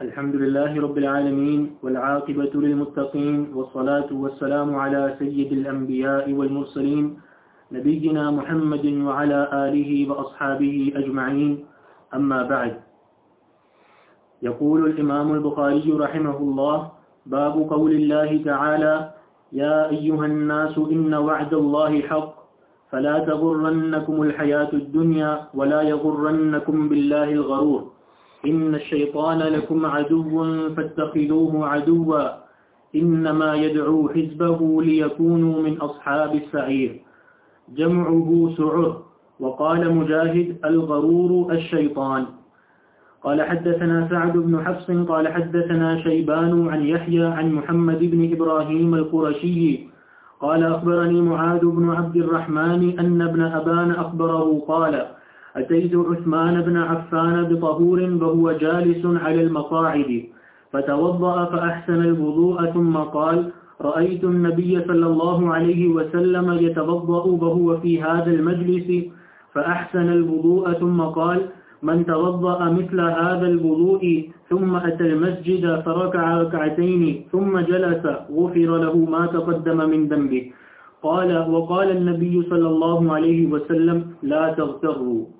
الحمد لله رب العالمين والعاقبة للمتقين والصلاة والسلام على سيد الأنبياء والمرسلين نبينا محمد وعلى آله وأصحابه أجمعين. أما بعد، يقول الإمام البخاري رحمه الله باب قول الله تعالى يا أيها الناس إن وعد الله حق، فلا تغرنكم الحياة الدنيا ولا يغرنكم بالله الغرور. إن الشيطان لكم عدو فاتخذوه عدوا إنما يدعو حزبه ليكونوا من أصحاب السعير. جمعه سعر. وقال مجاهد الغرور الشيطان. قال حدثنا سعد بن حفص، قال حدثنا شيبان عن يحيى عن محمد بن إبراهيم القرشي، قال أخبرني معاذ بن عبد الرحمن أن ابن أبان أخبره، قال أتيت عثمان بن عفان بطهور وهو جالس على المقاعد، فتوضأ فأحسن الوضوء ثم قال رأيت النبي صلى الله عليه وسلم يتوضأ وهو في هذا المجلس، فأحسن الوضوء ثم قال من توضأ مثل هذا الوضوء ثم أتى المسجد فركع ركعتين ثم جلس، غفر له ما تقدم من ذنبه. قال، وقال النبي صلى الله عليه وسلم لا تغتروا.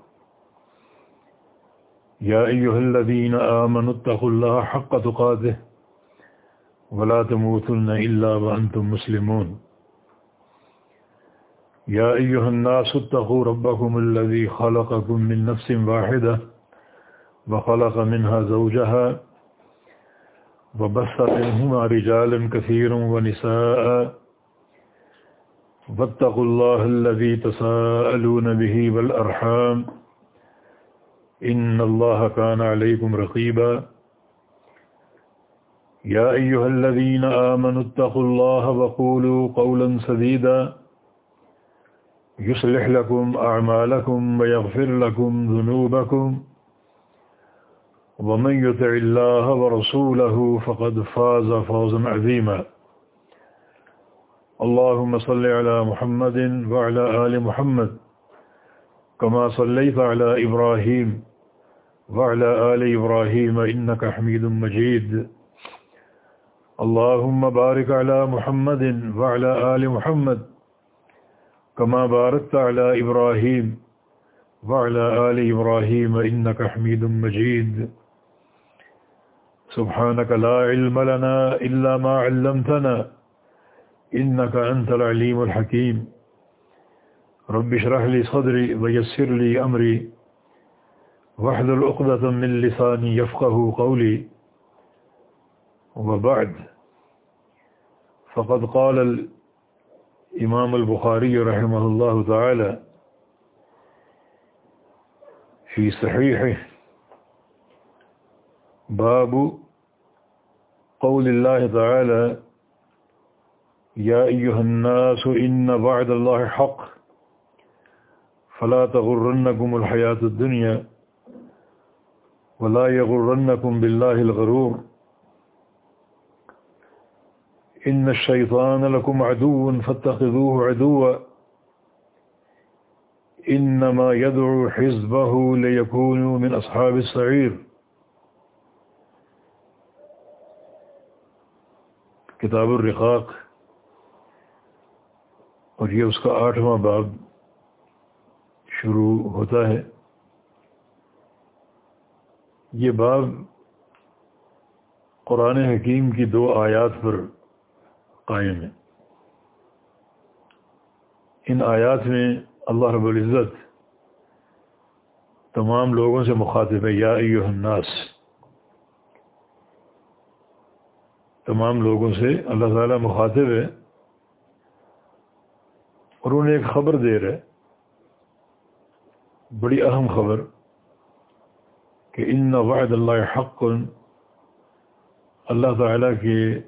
يا أيها الذين آمنوا اتقوا الله حق تقاته ولا تموتن إلا وأنتم مسلمون. يا أيها الناس اتقوا ربكم الذي خلقكم من نفس واحدة وخلق منها زوجها وبث منهما رجالا كثيرا ونساء واتقوا الله الذي تساءلون به والأرحام إن الله كان عليكم رقيبا. يا أيها الذين آمنوا اتقوا الله وقولوا قولا سديدا. يصلح لكم أعمالكم ويغفر لكم ذنوبكم. ومن يتع الله ورسوله فقد فاز فوزا عظيما. اللهم صل على محمد وعلى آل محمد كما صليت على إبراهيم. وعلى آل إبراهيم إنك حميد مجيد. اللهم بارك على محمد وعلى آل محمد كما باركت على إبراهيم وعلى آل إبراهيم إنك حميد مجيد. سبحانك لا علم لنا إلا ما علمتنا إنك أنت العليم الحكيم. رب اشرح لي صدري ويسر لي أمري. واحلل عقدة من لساني يفقه قولي. وبعد، فقد قال الإمام البخاري رحمه الله تعالى في صحيحه باب قول الله تعالى يا أيها الناس، إن وعد الله حق، فلا تغرنكم الحياة الدنيا ولا يغرنكم بالله الغرور. إن الشيطان لكم عدو فاتخذوه عدوا. إنما يدعو حزبه ليكونوا من أصحاب السعير. کتاب الرقاق. اور یہ اس کا آٹھواں باب شروع ہوتا ہے. یہ باب قرآن حکیم کی دو آیات پر قائم ہے۔ ان آیات میں اللہ رب العزت تمام لوگوں سے مخاطب ہے، یا ایوہ الناس۔ تمام لوگوں سے اللہ تعالیٰ مخاطب ہے اور انہیں ایک خبر دے رہے۔ بڑی اہم خبر۔ کہ ان وعد اللہ حق اللہ تعالیٰ کے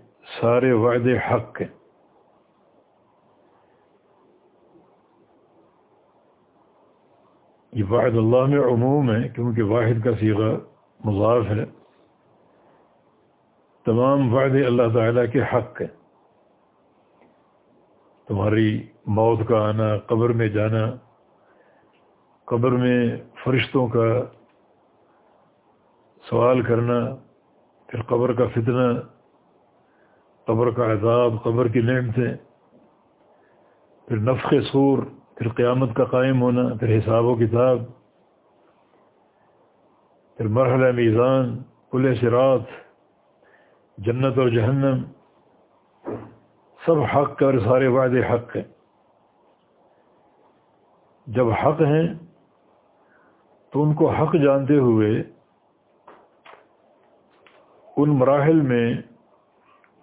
سارے وعدے حق ہیں یہ واحد اللہ میں عموم ہے، کیونکہ واحد کا سیغہ مضاف ہے۔ تمام وعدے اللہ تعالیٰ کے حق ہیں تمہاری موت کا آنا، قبر میں جانا، قبر میں فرشتوں کا سوال کرنا، پھر قبر کا فتنہ، قبر کا عذاب، قبر کی نعمتیں، پھر نفق سور، پھر قیامت کا قائم ہونا، پھر حساب و کتاب، پھر مرحلہ میزان پل سرات، جنت اور جہنم، سب حق اور سارے وعدے حق ہیں۔ جب حق ہیں، تو ان کو حق جانتے ہوئے ان مراحل میں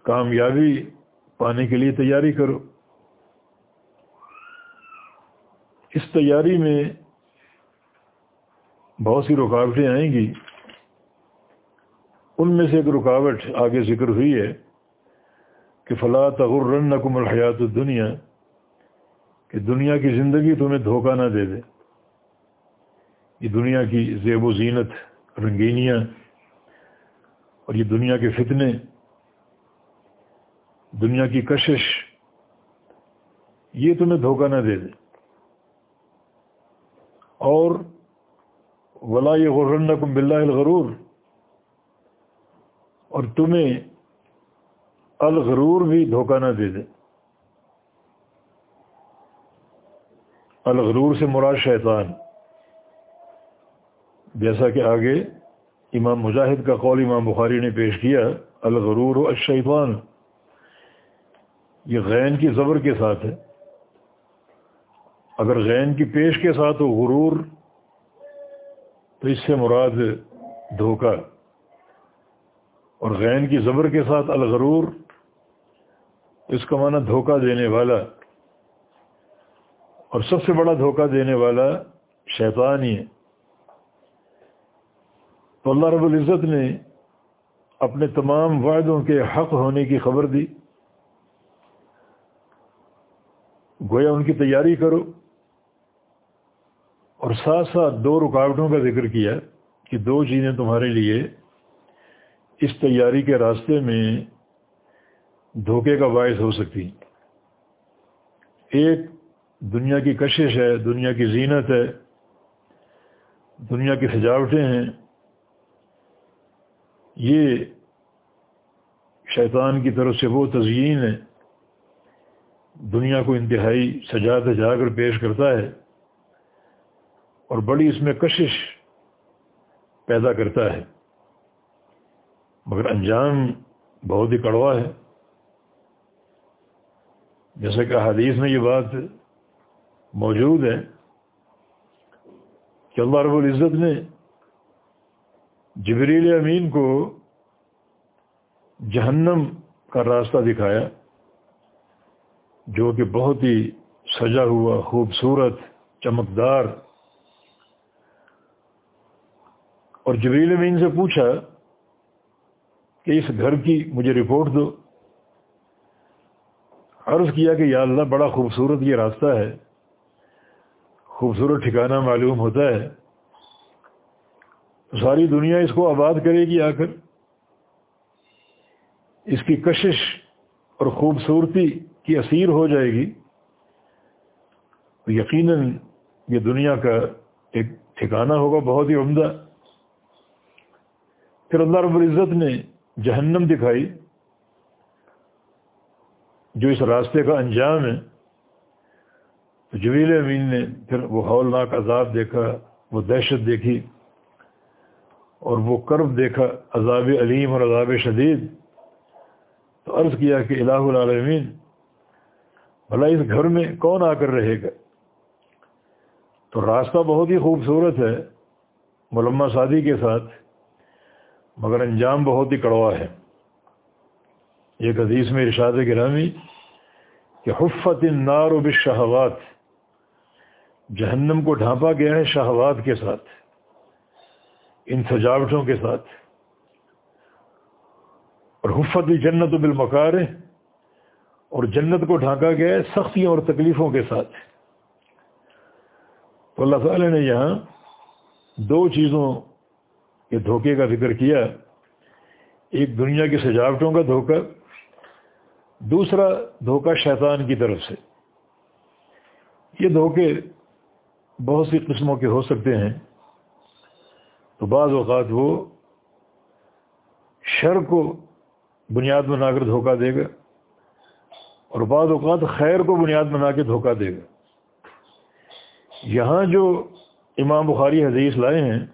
کامیابی پانے کے لیے تیاری کرو۔ اس تیاری میں بہت سی رکاوٹیں آئیں گی۔ ان میں سے ایک رکاوٹ آگے ذکر ہوئی ہے کہ فلاں تغرن الحیات الدنیا کہ دنیا کی زندگی تمہیں دھوکہ نہ دے دے۔ یہ دنیا کی زیب و زینت، رنگینیاں اور یہ دنیا کے فتنے، دنیا کی کشش، یہ تمہیں دھوکہ نہ دے دے۔ اور ولا یہ غرنکم باللہ الغرور۔ اور تمہیں الغرور بھی دھوکہ نہ دے دے۔ الغرور سے مراد شیطان۔ جیسا کہ آگے امام مجاہد کا قول امام بخاری نے پیش کیا، الغرور و الشیطان۔ یہ غین کی زبر کے ساتھ ہے۔ اگر غین کی پیش کے ساتھ ہو غرور، تو اس سے مراد دھوکہ۔ اور غین کی زبر کے ساتھ الغرور، اس کا معنی دھوکہ دینے والا۔ اور سب سے بڑا دھوکہ دینے والا شیطان ہی ہے۔ تو اللہ رب العزت نے اپنے تمام وعدوں کے حق ہونے کی خبر دی۔ گویا ان کی تیاری کرو۔ اور ساتھ ساتھ دو رکاوٹوں کا ذکر کیا کہ دو چیزیں تمہارے لیے اس تیاری کے راستے میں دھوکے کا باعث ہو سکتی۔ ایک، دنیا کی کشش ہے، دنیا کی زینت ہے، دنیا کی سجاوٹیں ہیں۔ یہ شیطان کی طرف سے وہ تزئین ہے، دنیا کو انتہائی سجا دجا کر پیش کرتا ہے اور بڑی اس میں کشش پیدا کرتا ہے۔ مگر انجام بہت ہی کڑوا ہے۔ جیسا کہ حدیث میں یہ بات موجود ہے کہ اللہ رب العزت نے جبریل امین کو جہنم کا راستہ دکھایا، جو کہ بہت ہی سجا ہوا، خوبصورت، چمکدار۔ اور جبریل امین سے پوچھا کہ اس گھر کی مجھے رپورٹ دو۔ عرض کیا کہ یا اللہ، بڑا خوبصورت یہ راستہ ہے، خوبصورت ٹھکانہ معلوم ہوتا ہے۔ ساری دنیا اس کو آباد کرے گی آ کر اس کی کشش اور خوبصورتی کی اسیر ہو جائے گی۔ یقیناً یہ دنیا کا ایک ٹھکانہ ہوگا، بہت ہی عمدہ۔ پھر اللہ رب العزت نے جہنم دکھائی، جو اس راستے کا انجام ہے۔ تو جویل امین نے پھر وہ ہولناک عذاب دیکھا، وہ دہشت دیکھی۔ اور وہ کرب دیکھا، عذاب علیم اور عذاب شدید۔ تو عرض کیا کہ الہ العالمین، بھلا اس گھر میں کون آ کر رہے گا؟ تو راستہ بہت ہی خوبصورت ہے، ملمہ شادی کے ساتھ، مگر انجام بہت ہی کڑوا ہے۔ ایک حدیث میں ارشاد گرامی کہ حفت النار و بشہوات جہنم کو ڈھانپا گیا ہے شہوات کے ساتھ۔ ان سجاوٹوں کے ساتھ۔ اور حفت جنت و بالمکار اور جنت کو ڈھانکا گیا ہے سختیوں اور تکلیفوں کے ساتھ۔ تو اللہ تعالی نے یہاں دو چیزوں کے دھوکے کا ذکر کیا۔ ایک دنیا کی سجاوٹوں کا دھوکہ دوسرا دھوکہ شیطان کی طرف سے۔ یہ دھوکے بہت سی قسموں کے ہو سکتے ہیں۔ تو بعض اوقات وہ شر کو بنیاد بنا کر دھوکہ دے گا اور بعض اوقات خیر کو بنیاد بنا کے دھوکہ دے گا۔ یہاں جو امام بخاری حدیث لائے ہیں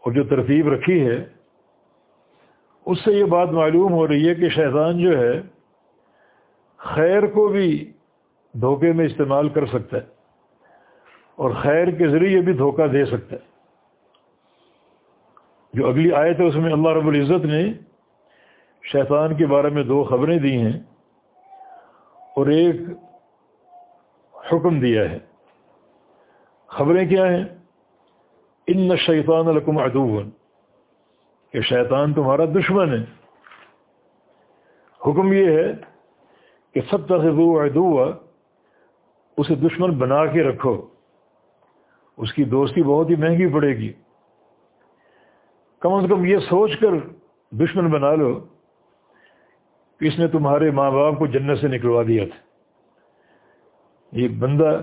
اور جو ترتیب رکھی ہے، اس سے یہ بات معلوم ہو رہی ہے کہ شیطان جو ہے، خیر کو بھی دھوکے میں استعمال کر سکتا ہے اور خیر کے ذریعے بھی دھوکہ دے سکتا ہے۔ جو اگلی آیت ہے، اس میں اللہ رب العزت نے شیطان کے بارے میں دو خبریں دی ہیں اور ایک حکم دیا ہے۔ خبریں کیا ہیں؟ ان شیطان الکم ادو کہ شیطان تمہارا دشمن ہے۔ حکم یہ ہے کہ سب تخو ادو اسے دشمن بنا کے رکھو۔ اس کی دوستی بہت ہی مہنگی پڑے گی۔ کم از کم یہ سوچ کر دشمن بنا لو کہ اس نے تمہارے ماں باپ کو جنت سے نکلوا دیا تھا۔ یہ بندہ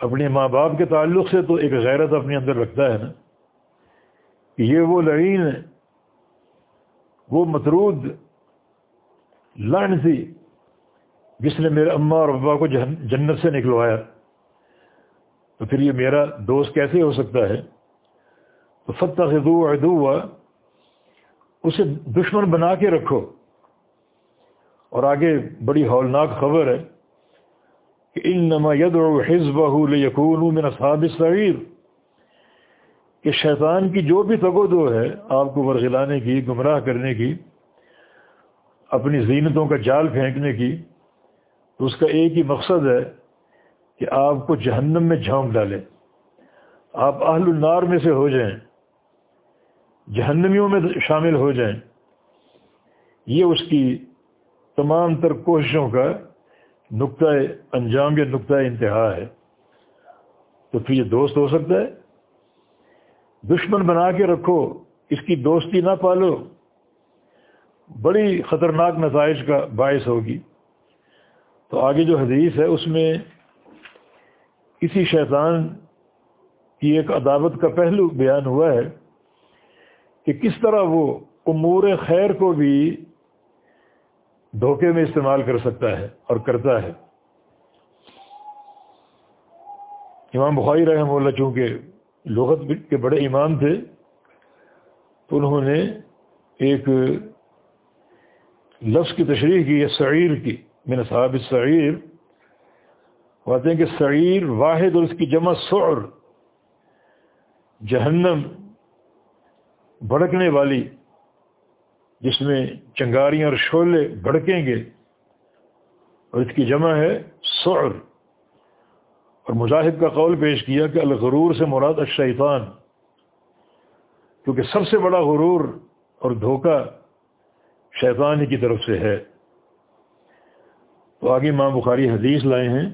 اپنے ماں باپ کے تعلق سے تو ایک غیرت اپنے اندر رکھتا ہے نا۔ کہ یہ وہ لڑین ہے، وہ مترود لڑن تھی جس نے میرے اماں اور ابا کو جنت سے نکلوایا۔ تو پھر یہ میرا دوست کیسے ہو سکتا ہے؟ فتح سے دو ہوا اسے دشمن بنا کے رکھو۔ اور آگے بڑی ہولناک خبر ہے کہ ان نما ید اور حزب یقون میں نصاب کہ شیطان کی جو بھی تگو دو ہے، آپ کو ورغلانے کی، گمراہ کرنے کی، اپنی زینتوں کا جال پھینکنے کی، تو اس کا ایک ہی مقصد ہے کہ آپ کو جہنم میں جھونک ڈالے۔ آپ اہل النار میں سے ہو جائیں۔ جہنمیوں میں شامل ہو جائیں، یہ اس کی تمام تر کوششوں کا نقطۂ انجام یا نقطۂ انتہا ہے۔ تو پھر یہ دوست ہو سکتا ہے۔ دشمن بنا کے رکھو، اس کی دوستی نہ پالو۔ بڑی خطرناک نتائج کا باعث ہوگی۔ تو آگے جو حدیث ہے، اس میں کسی شیطان کی ایک عداوت کا پہلو بیان ہوا ہے۔ کہ کس طرح وہ امور خیر کو بھی دھوکے میں استعمال کر سکتا ہے اور کرتا ہے۔ امام بخاری رحمہ اللہ چونکہ لغت کے بڑے امام تھے، تو انہوں نے ایک لفظ کی تشریح کی ہے سعیر کی میں صاحب سعیر کہتے ہیں کہ سعیر واحد اور اس کی جمع سعر، جہنم بھڑکنے والی، جس میں چنگاریاں اور شعلے بھڑکیں گے، اور اس کی جمع ہے سعر۔ اور مجاہد کا قول پیش کیا کہ الغرور سے مراد الشیطان، کیونکہ سب سے بڑا غرور اور دھوکہ شیطان کی طرف سے ہے۔ تو آگے ماں بخاری حدیث لائے ہیں۔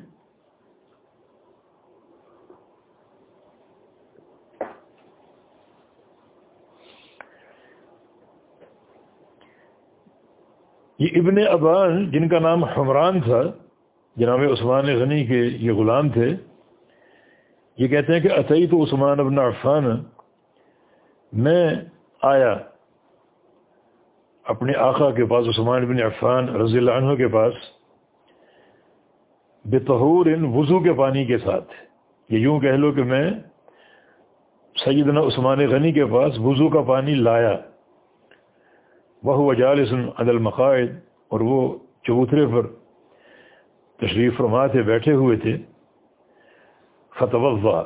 یہ ابن ابان جن کا نام حمران تھا، جناب عثمان غنی کے یہ غلام تھے، یہ کہتے ہیں کہ عطی تو عثمان ابن عفان، میں آیا اپنے آقا کے پاس، عثمان ابن عفان رضی اللہ عنہ کے پاس، بطہور ان وضو کے پانی کے ساتھ۔ یہ یوں کہہ لو کہ میں سیدنا عثمان غنی کے پاس وضو کا پانی لایا۔ وہ وجالس عدل مقاعد اور وہ چبوترے پر تشریف فرما تھے بیٹھے ہوئے تھے، فتوضا،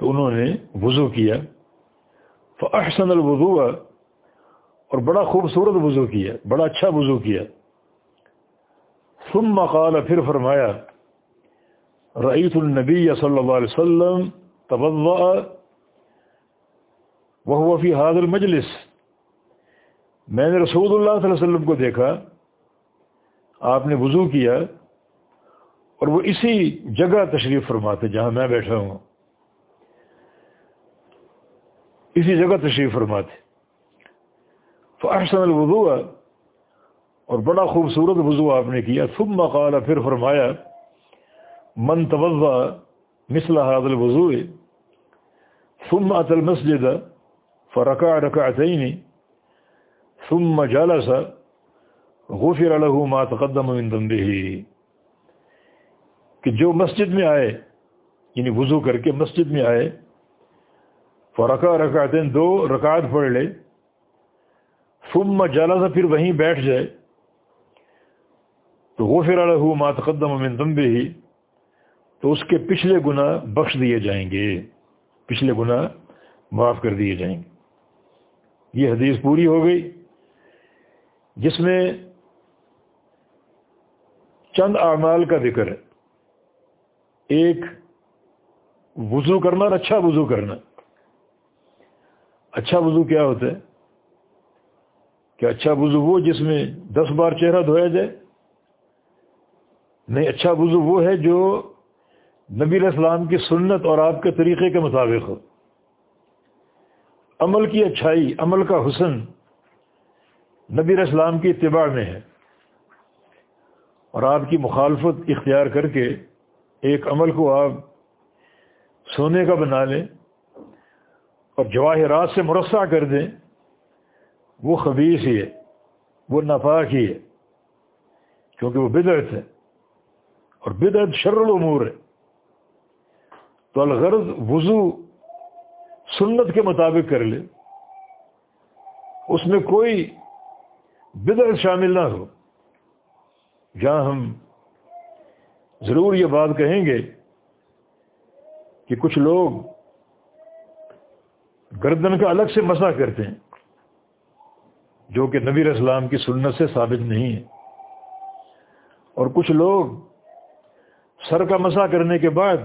تو انہوں نے وضو کیا، فاحسن الوضو اور بڑا خوبصورت وضو کیا، بڑا اچھا وضو کیا۔ ثم قال، پھر فرمایا رعیت النبی صلی اللہ علیہ وسلم وہ فی حاض المجلس۔ میں نے رسول اللہ صلی اللہ علیہ وسلم کو دیکھا، آپ نے وضو کیا اور وہ اسی جگہ تشریف فرماتے جہاں میں بیٹھا ہوں۔ اسی جگہ تشریف فرماتے۔ فاحسن الوضوء اور بڑا خوبصورت وضو آپ نے کیا۔ ثم قال، پھر فرمایا، من توضا مثل هذا الوضوء، ثم اتى المسجد فركع ركعتين ثم جلس، غفر له ما تقدم من ذنبه. کہ جو مسجد میں آئے یعنی وضو کر کے مسجد میں آئے فرقا رکعتین دو رکعت پڑھ لے، ثم جلس، پھر وہیں بیٹھ جائے، تو غفر له ما تقدم من ذنبه، تو اس کے پچھلے گناہ بخش دیے جائیں گے، پچھلے گناہ معاف کر دیے جائیں گے۔ یہ حدیث پوری ہو گئی۔ جس میں چند اعمال کا ذکر ہے۔ ایک، وضو کرنا اور اچھا وضو کرنا۔ اچھا وضو کیا ہوتا ہے؟ کہ اچھا وضو وہ جس میں دس بار چہرہ دھویا جائے۔ نہیں اچھا وضو وہ ہے جو نبی علیہ السلام کی سنت اور آپ کے طریقے کے مطابق ہو۔ عمل کی اچھائی، عمل کا حسن نبی علیہ السلام کی اتباع میں ہے۔ اور آپ کی مخالفت اختیار کر کے ایک عمل کو آپ سونے کا بنا لیں اور جواہرات سے مرصع کر دیں، وہ خبیص ہی ہے، وہ ناپاک ہی ہے، کیونکہ وہ بدعت ہے۔ اور بدعت شر الامور ہے۔ تو الغرض وضو سنت کے مطابق کر لے اس میں کوئی بدعت شامل نہ ہو۔ جہاں ہم ضرور یہ بات کہیں گے کہ کچھ لوگ گردن کا الگ سے مسا کرتے ہیں، جو کہ نبی اسلام کی سنت سے ثابت نہیں ہے۔ اور کچھ لوگ سر کا مسا کرنے کے بعد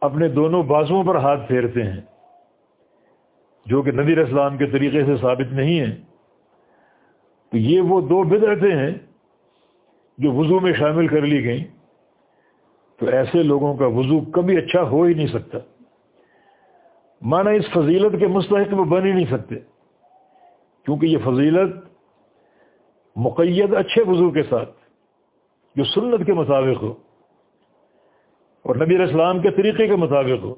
اپنے دونوں بازوؤں پر ہاتھ پھیرتے ہیں، جو کہ نبی اسلام کے طریقے سے ثابت نہیں ہے تو یہ وہ دو بدعتیں ہیں جو وضو میں شامل کر لی گئیں۔ تو ایسے لوگوں کا وضو کبھی اچھا ہو ہی نہیں سکتا۔ مانا اس فضیلت کے مستحق وہ بن ہی نہیں سکتے۔ کیونکہ یہ فضیلت مقید اچھے وضو کے ساتھ، جو سنت کے مطابق ہو اور نبی اسلام کے طریقے کے مطابق ہو۔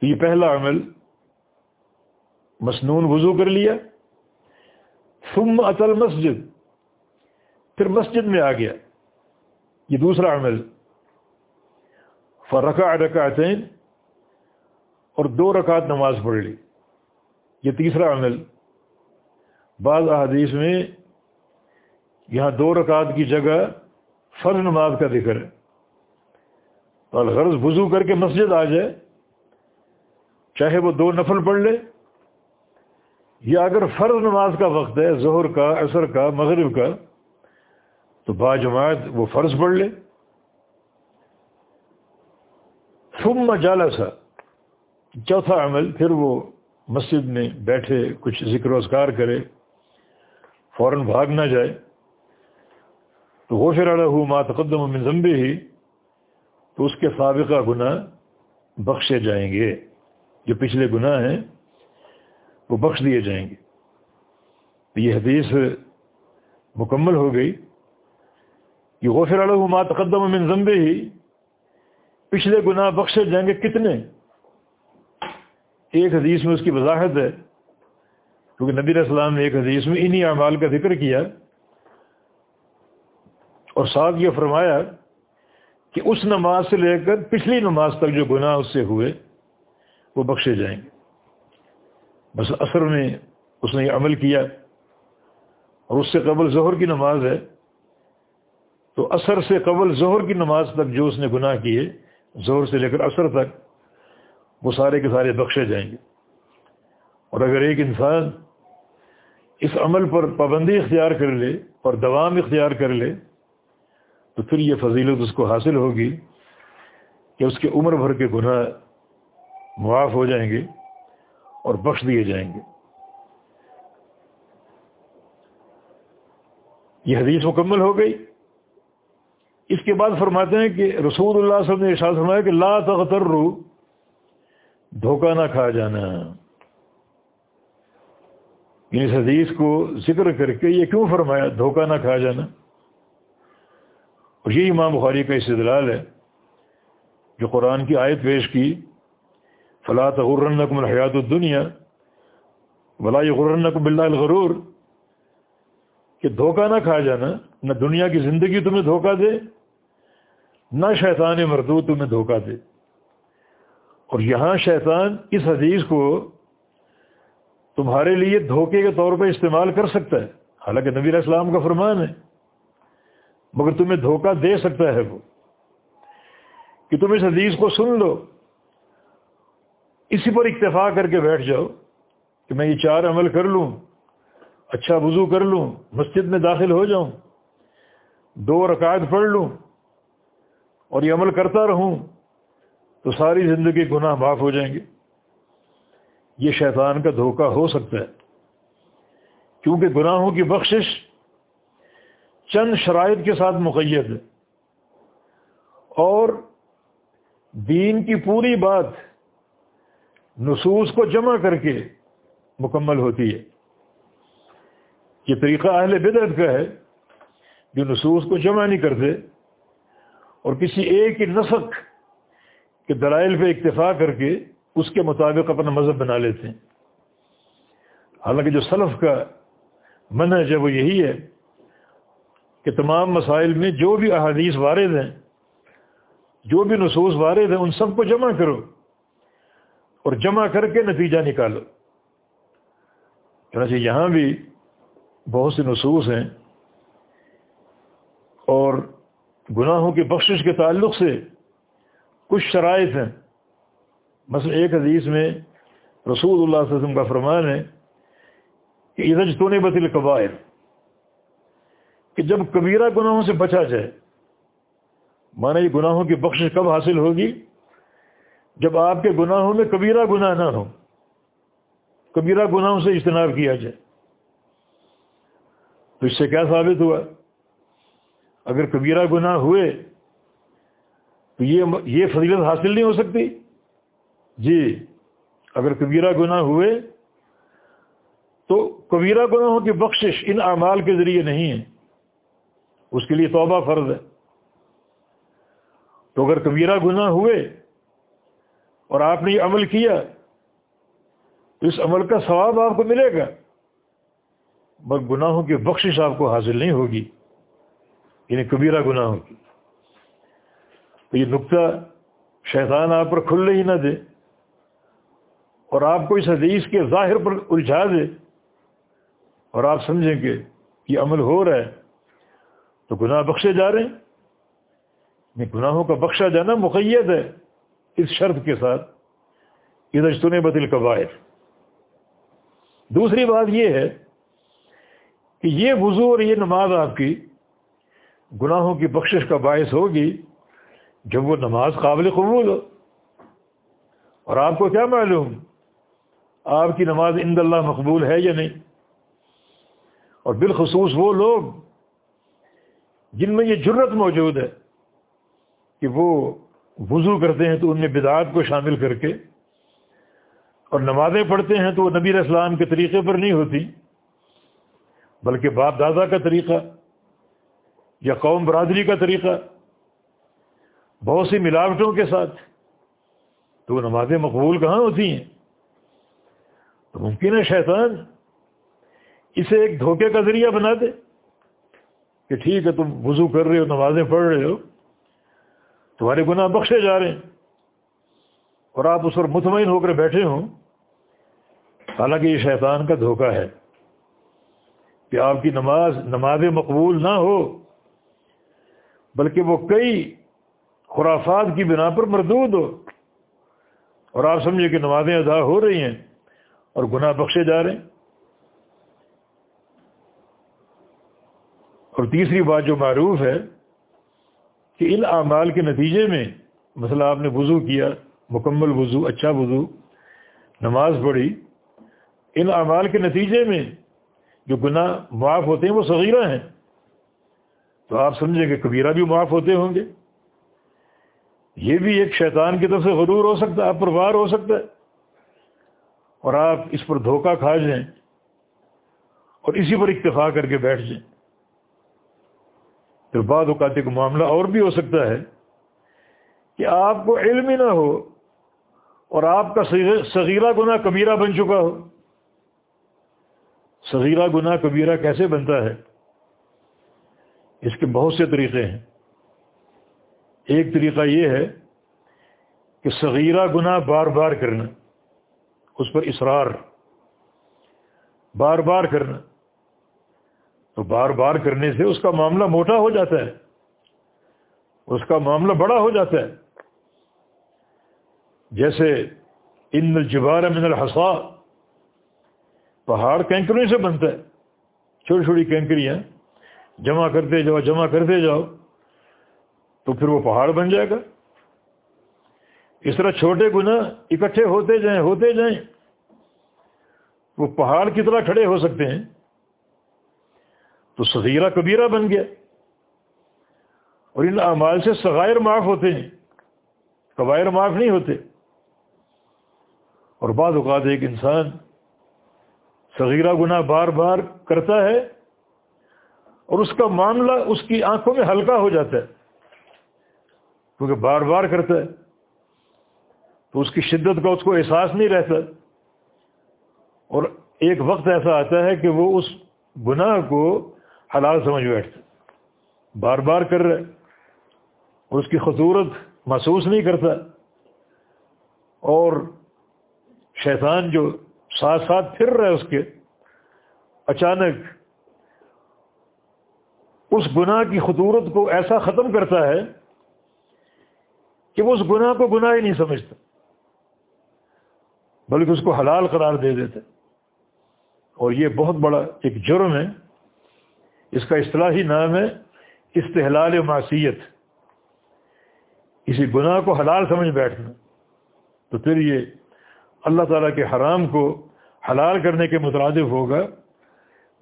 تو یہ پہلا عمل مصنون وضو کر لیا۔ ثم اطل مسجد پھر مسجد میں آ گیا. یہ دوسرا عمل. فرقا رکعتین اور دو رکعت نماز پڑھ لی. یہ تیسرا عمل. بعض احادیث میں یہاں دو رکعت کی جگہ فرض نماز کا ذکر ہے. تو الغرض وضو کر کے مسجد آ جائے. چاہے وہ دو نفل پڑھ لے یا اگر فرض نماز کا وقت ہے، ظہر کا، عصر کا، مغرب کا، تو با جماعت وہ فرض پڑھ لے۔ ثم جالسا چوتھا عمل، پھر وہ مسجد میں بیٹھے، کچھ ذکر و اذکار کرے، فوراً بھاگ نہ جائے۔ تو غفر علیہ ما تقدم من ذنبی ہی تو اس کے سابقہ گناہ بخشے جائیں گے، جو پچھلے گناہ ہیں۔ وہ بخش دیے جائیں گے۔ تو یہ حدیث مکمل ہو گئی کہ غفر علیہ ما تقدم من ذنبے ہی پچھلے گناہ بخشے جائیں گے کتنے؟ ایک حدیث میں اس کی وضاحت ہے، کیونکہ نبی السلام نے ایک حدیث میں انہی اعمال کا ذکر کیا۔ اور ساتھ یہ فرمایا کہ اس نماز سے لے کر پچھلی نماز تک جو گناہ اس سے ہوئے، وہ بخشے جائیں گے۔ بس اثر میں اس نے یہ عمل کیا اور اس سے قبل ظہر کی نماز ہے تو اثر سے قبل ظہر کی نماز تک جو اس نے گناہ کیے، ظہر سے لے کر اثر تک، وہ سارے کے سارے بخشے جائیں گے۔ اور اگر ایک انسان اس عمل پر پابندی اختیار کر لے اور دوام اختیار کر لے، تو پھر یہ فضیلت اس کو حاصل ہوگی کہ اس کے عمر بھر کے گناہ معاف ہو جائیں گے۔ اور بخش دیے جائیں گے۔ یہ حدیث مکمل ہو گئی۔ اس کے بعد فرماتے ہیں کہ رسول اللہ صلی اللہ علیہ وسلم نے ارشاد فرمایا کہ لا تغتر رو دھوکہ نہ کھا جانا۔ یعنی اس حدیث کو ذکر کر کے یہ کیوں فرمایا دھوکہ نہ کھا جانا؟ اور یہ امام بخاری کا استدلال ہے جو قرآن کی آیت پیش کی۔ فلاں غرنکم الحیات الدنیا ولا غرنکم باللہ الغرور کہ دھوکہ نہ کھا جانا، نہ دنیا کی زندگی تمہیں دھوکہ دے، نہ شیطان مردود تمہیں دھوکہ دے۔ اور یہاں شیطان اس حدیث کو تمہارے لیے دھوکے کے طور پہ استعمال کر سکتا ہے۔ حالانکہ نبی علیہ السلام کا فرمان ہے، مگر تمہیں دھوکہ دے سکتا ہے وہ۔ کہ تم اس حدیث کو سن لو۔ اسی پر اکتفا کر کے بیٹھ جاؤ کہ میں یہ چار عمل کر لوں اچھا وضو کر لوں، مسجد میں داخل ہو جاؤں، دو رکعت پڑھ لوں اور یہ عمل کرتا رہوں تو ساری زندگی گناہ معاف ہو جائیں گے۔ یہ شیطان کا دھوکہ ہو سکتا ہے۔ کیونکہ گناہوں کی بخشش چند شرائط کے ساتھ مقید ہے۔ اور دین کی پوری بات نصوص کو جمع کر کے مکمل ہوتی ہے۔ یہ طریقہ اہل بدعت کا ہے جو نصوص کو جمع نہیں کرتے اور کسی ایک ہی نسق کے دلائل پہ اکتفا کر کے اس کے مطابق اپنا مذہب بنا لیتے ہیں۔ حالانکہ جو سلف کا من ہے وہ یہی ہے کہ تمام مسائل میں جو بھی احادیث وارد ہیں، جو بھی نصوص وارد ہیں، ان سب کو جمع کرو۔ اور جمع کر کے نتیجہ نکالو چنانچہ یہاں بھی بہت سے نصوص ہیں اور گناہوں کی بخشش کے تعلق سے کچھ شرائط ہیں۔ مثلا ایک حدیث میں رسول اللہ علیہ وسلم کا فرمان ہے کہ ادج تو نے بطل قبائر کہ جب کبیرہ گناہوں سے بچا جائے مانا یہ گناہوں کی بخشش کب حاصل ہوگی؟ جب آپ کے گناہوں میں کبیرہ گناہ نہ ہو، کبیرہ گناہوں سے اجتناب کیا جائے۔ تو اس سے کیا ثابت ہوا؟ اگر کبیرہ گناہ ہوئے، تو یہ یہ فضیلت حاصل نہیں ہو سکتی۔ جی اگر کبیرہ گناہ ہوئے، تو کبیرہ گناہوں کی بخشش ان اعمال کے ذریعے نہیں ہے۔ اس کے لیے توبہ فرض ہے۔ تو اگر کبیرہ گناہ ہوئے اور آپ نے یہ عمل کیا تو اس عمل کا ثواب آپ کو ملے گا۔ مگر گناہوں کی بخشش آپ کو حاصل نہیں ہوگی یعنی کبیرہ گناہوں کی تو یہ نقطہ شیطان آپ پر کھلنے ہی نہ دے، اور آپ کو اس حدیث کے ظاہر پر الجھا دے، اور آپ سمجھیں کہ یہ عمل ہو رہا ہے۔ تو گناہ بخشے جا رہے ہیں یعنی گناہوں کا بخشا جانا مقید ہے۔ اس شرط کے ساتھ ادھر بدل قبائر دوسری بات یہ ہے کہ یہ وضو اور یہ نماز آپ کی گناہوں کی بخشش کا باعث ہوگی جب وہ نماز قابل قبول ہو۔ اور آپ کو کیا معلوم؟ آپ کی نماز اند اللہ مقبول ہے یا نہیں؟ اور بالخصوص وہ لوگ جن میں یہ جرت موجود ہے کہ وہ وضو کرتے ہیں تو ان میں بدعات کو شامل کر کے، اور نمازیں پڑھتے ہیں تو وہ نبی اسلام کے طریقے پر نہیں ہوتی، بلکہ باپ دادا کا طریقہ یا قوم برادری کا طریقہ، بہت سی ملاوٹوں کے ساتھ، تو وہ نمازیں مقبول کہاں ہوتی ہیں؟ تو ممکن ہے شیطان اسے ایک دھوکے کا ذریعہ بنا دے کہ ٹھیک ہے تم وضو کر رہے ہو، نمازیں پڑھ رہے ہو تمہارے گناہ بخشے جا رہے ہیں۔ اور آپ اس پر مطمئن ہو کر بیٹھے ہوں۔ حالانکہ یہ شیطان کا دھوکہ ہے کہ آپ کی نماز نماز مقبول نہ ہو، بلکہ وہ کئی خرافات کی بنا پر مردود ہو۔ اور آپ سمجھے کہ نمازیں ادا ہو رہی ہیں اور گناہ بخشے جا رہے ہیں۔ اور تیسری بات جو معروف ہے کہ ان اعمال کے نتیجے میں مثلا آپ نے وضو کیا، مکمل وضو اچھا وضو، نماز پڑھی، ان اعمال کے نتیجے میں جو گناہ معاف ہوتے ہیں وہ صغیرہ ہیں۔ تو آپ سمجھیں کہ کبیرہ بھی معاف ہوتے ہوں گے۔ یہ بھی ایک شیطان کی طرف سے غرور ہو سکتا ہے، آپ پر وار ہو سکتا ہے۔ اور آپ اس پر دھوکہ کھا جائیں اور اسی پر اکتفا کر کے بیٹھ جائیں۔ پھر بعد اوقات کا معاملہ اور بھی ہو سکتا ہے کہ آپ کو علم ہی نہ ہو اور آپ کا صغیرہ گناہ کبیرہ بن چکا ہو۔ صغیرہ گناہ کبیرہ کیسے بنتا ہے؟ اس کے بہت سے طریقے ہیں۔ ایک طریقہ یہ ہے کہ صغیرہ گناہ بار بار کرنا، اس پر اصرار، بار بار کرنا۔ تو بار بار کرنے سے اس کا معاملہ موٹا ہو جاتا ہے۔ اس کا معاملہ بڑا ہو جاتا ہے۔ جیسے ان الجبار من الحصا، پہاڑ کینکریوں سے بنتا ہے۔ چھوٹی چھوٹی کینکریاں جمع کرتے جاؤ، جمع کرتے جاؤ، تو پھر وہ پہاڑ بن جائے گا۔ اس طرح چھوٹے گناہ اکٹھے ہوتے جائیں ہوتے جائیں، وہ پہاڑ کی طرح کھڑے ہو سکتے ہیں۔ تو صغیرہ کبیرہ بن گیا۔ اور ان اعمال سے سغائر معاف ہوتے ہیں۔ قبائر معاف نہیں ہوتے۔ اور بعض اوقات ایک انسان صغیرہ گناہ بار بار کرتا ہے اور اس کا معاملہ اس کی آنکھوں میں ہلکا ہو جاتا ہے۔ کیونکہ بار بار کرتا ہے۔ تو اس کی شدت کا اس کو احساس نہیں رہتا۔ اور ایک وقت ایسا آتا ہے کہ وہ اس گناہ کو حلال سمجھ بیٹھتا بار بار کر رہے۔ اور اس کی خطورت محسوس نہیں کرتا۔ اور شیطان جو ساتھ ساتھ پھر رہے اس کے، اچانک اس گناہ کی خطورت کو ایسا ختم کرتا ہے کہ وہ اس گناہ کو گناہ ہی نہیں سمجھتا۔ بلکہ اس کو حلال قرار دے دیتے اور یہ بہت بڑا ایک جرم ہے۔ اس کا اصطلاحی نام ہے استحلال معصیت۔ کسی گناہ کو حلال سمجھ بیٹھنا۔ تو پھر یہ اللہ تعالیٰ کے حرام کو حلال کرنے کے مترادف ہوگا،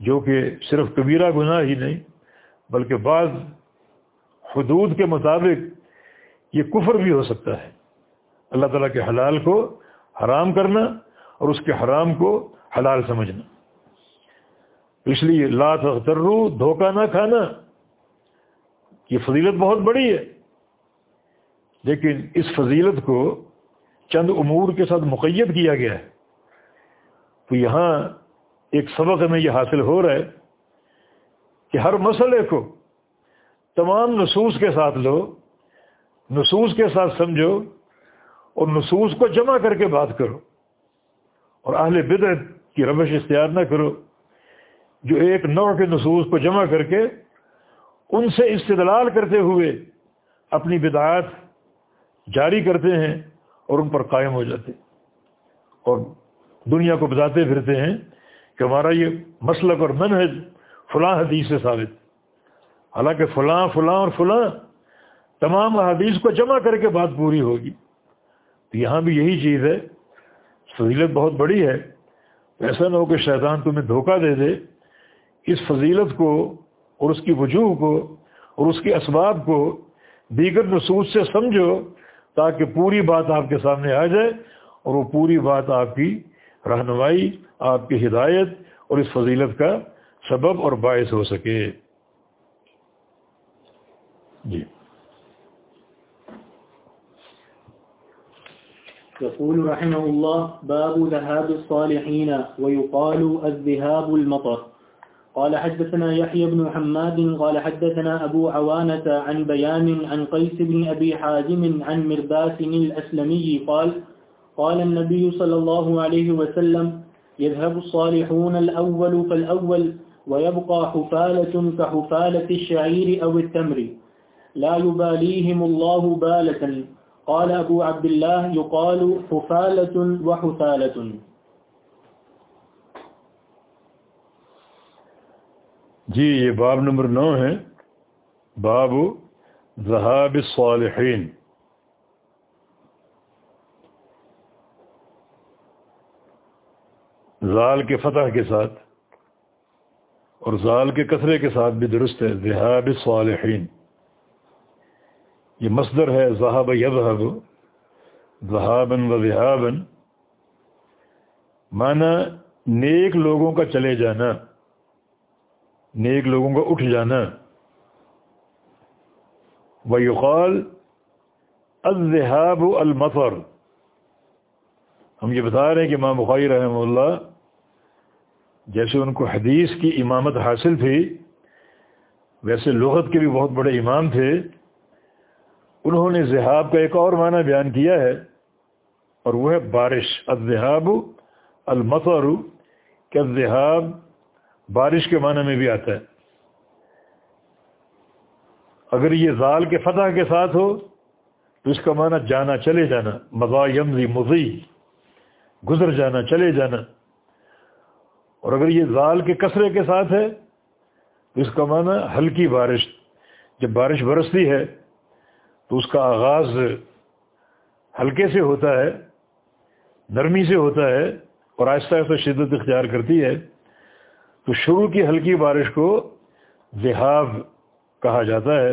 جو کہ صرف کبیرہ گناہ ہی نہیں، بلکہ بعض حدود کے مطابق یہ کفر بھی ہو سکتا ہے۔ اللہ تعالیٰ کے حلال کو حرام کرنا اور اس کے حرام کو حلال سمجھنا۔ اس لیے لا تغترو، دھوکہ نہ کھانا، یہ فضیلت بہت بڑی ہے۔ لیکن اس فضیلت کو چند امور کے ساتھ مقید کیا گیا ہے۔ تو یہاں ایک سبق ہمیں یہ حاصل ہو رہا ہے کہ ہر مسئلے کو تمام نصوص کے ساتھ لو، نصوص کے ساتھ سمجھو اور نصوص کو جمع کر کے بات کرو۔ اور اہل بدعت کی روش اختیار نہ کرو۔ جو ایک نو کے نصوص کو جمع کر کے ان سے استدلال کرتے ہوئے اپنی بدعات جاری کرتے ہیں اور ان پر قائم ہو جاتے ہیں۔ اور دنیا کو بتاتے پھرتے ہیں کہ ہمارا یہ مسلک اور منحج فلاں حدیث سے ثابت حالانکہ فلاں فلاں اور فلاں تمام حدیث کو جمع کر کے بات پوری ہوگی۔ تو یہاں بھی یہی چیز ہے، فضیلت بہت بڑی ہے۔ ایسا نہ ہو کہ شیطان تمہیں دھوکہ دے دے اس فضیلت کو اور اس کی وجوہ کو اور اس کے اسباب کو دیگر نصوص سے سمجھو تاکہ پوری بات آپ کے سامنے آ جائے اور وہ پوری بات آپ کی رہنمائی، آپ کی ہدایت اور اس فضیلت کا سبب اور باعث ہو سکے۔ جی۔ يقول رحمه الله باب ذهاب الصالحين ويقال الذهاب المطر۔ قال حدثنا يحيى بن حماد قال حدثنا أبو عوانة عن بيان عن قيس بن أبي حازم عن مرباس الأسلمي قال قال النبي صلى الله عليه وسلم يذهب الصالحون الأول فالأول ويبقى حفالة كحفالة الشعير أو التمر. لا يباليهم الله بالة. قال أبو عبد الله يقال حفالة وحفالة. جی یہ باب نمبر نو ہے۔ باب ذہاب الصالحین۔ زال کے فتح کے ساتھ اور زال کے کثرے کے ساتھ بھی درست ہے۔ ذہاب الصالحین۔ یہ مصدر ہے۔ ذہاب یذہب۔ ذہابن و ذہابن مانا نیک لوگوں کا چلے جانا۔ نیک لوگوں کا اٹھ جانا۔ و یقال الذہاب المطر۔ ہم یہ بتا رہے ہیں کہ امام بخاری رحمہ اللہ جیسے ان کو حدیث کی امامت حاصل تھی، ویسے لغت کے بھی بہت بڑے امام تھے۔ انہوں نے ذہاب کا ایک اور معنی بیان کیا ہے، اور وہ ہے بارش۔ الذہاب المطر۔ کہ الذہاب بارش کے معنی میں بھی آتا ہے۔ اگر یہ زال کے فتح کے ساتھ ہو، تو اس کا معنی جانا چلے جانا مزا یمزی مزی گزر جانا چلے جانا۔ اور اگر یہ زال کے کثرے کے ساتھ ہے، تو اس کا معنی ہلکی بارش۔ جب بارش برستی ہے، تو اس کا آغاز ہلکے سے ہوتا ہے، نرمی سے ہوتا ہے اور آہستہ آہستہ شدت اختیار کرتی ہے۔ تو شروع کی ہلکی بارش کو ذہاب کہا جاتا ہے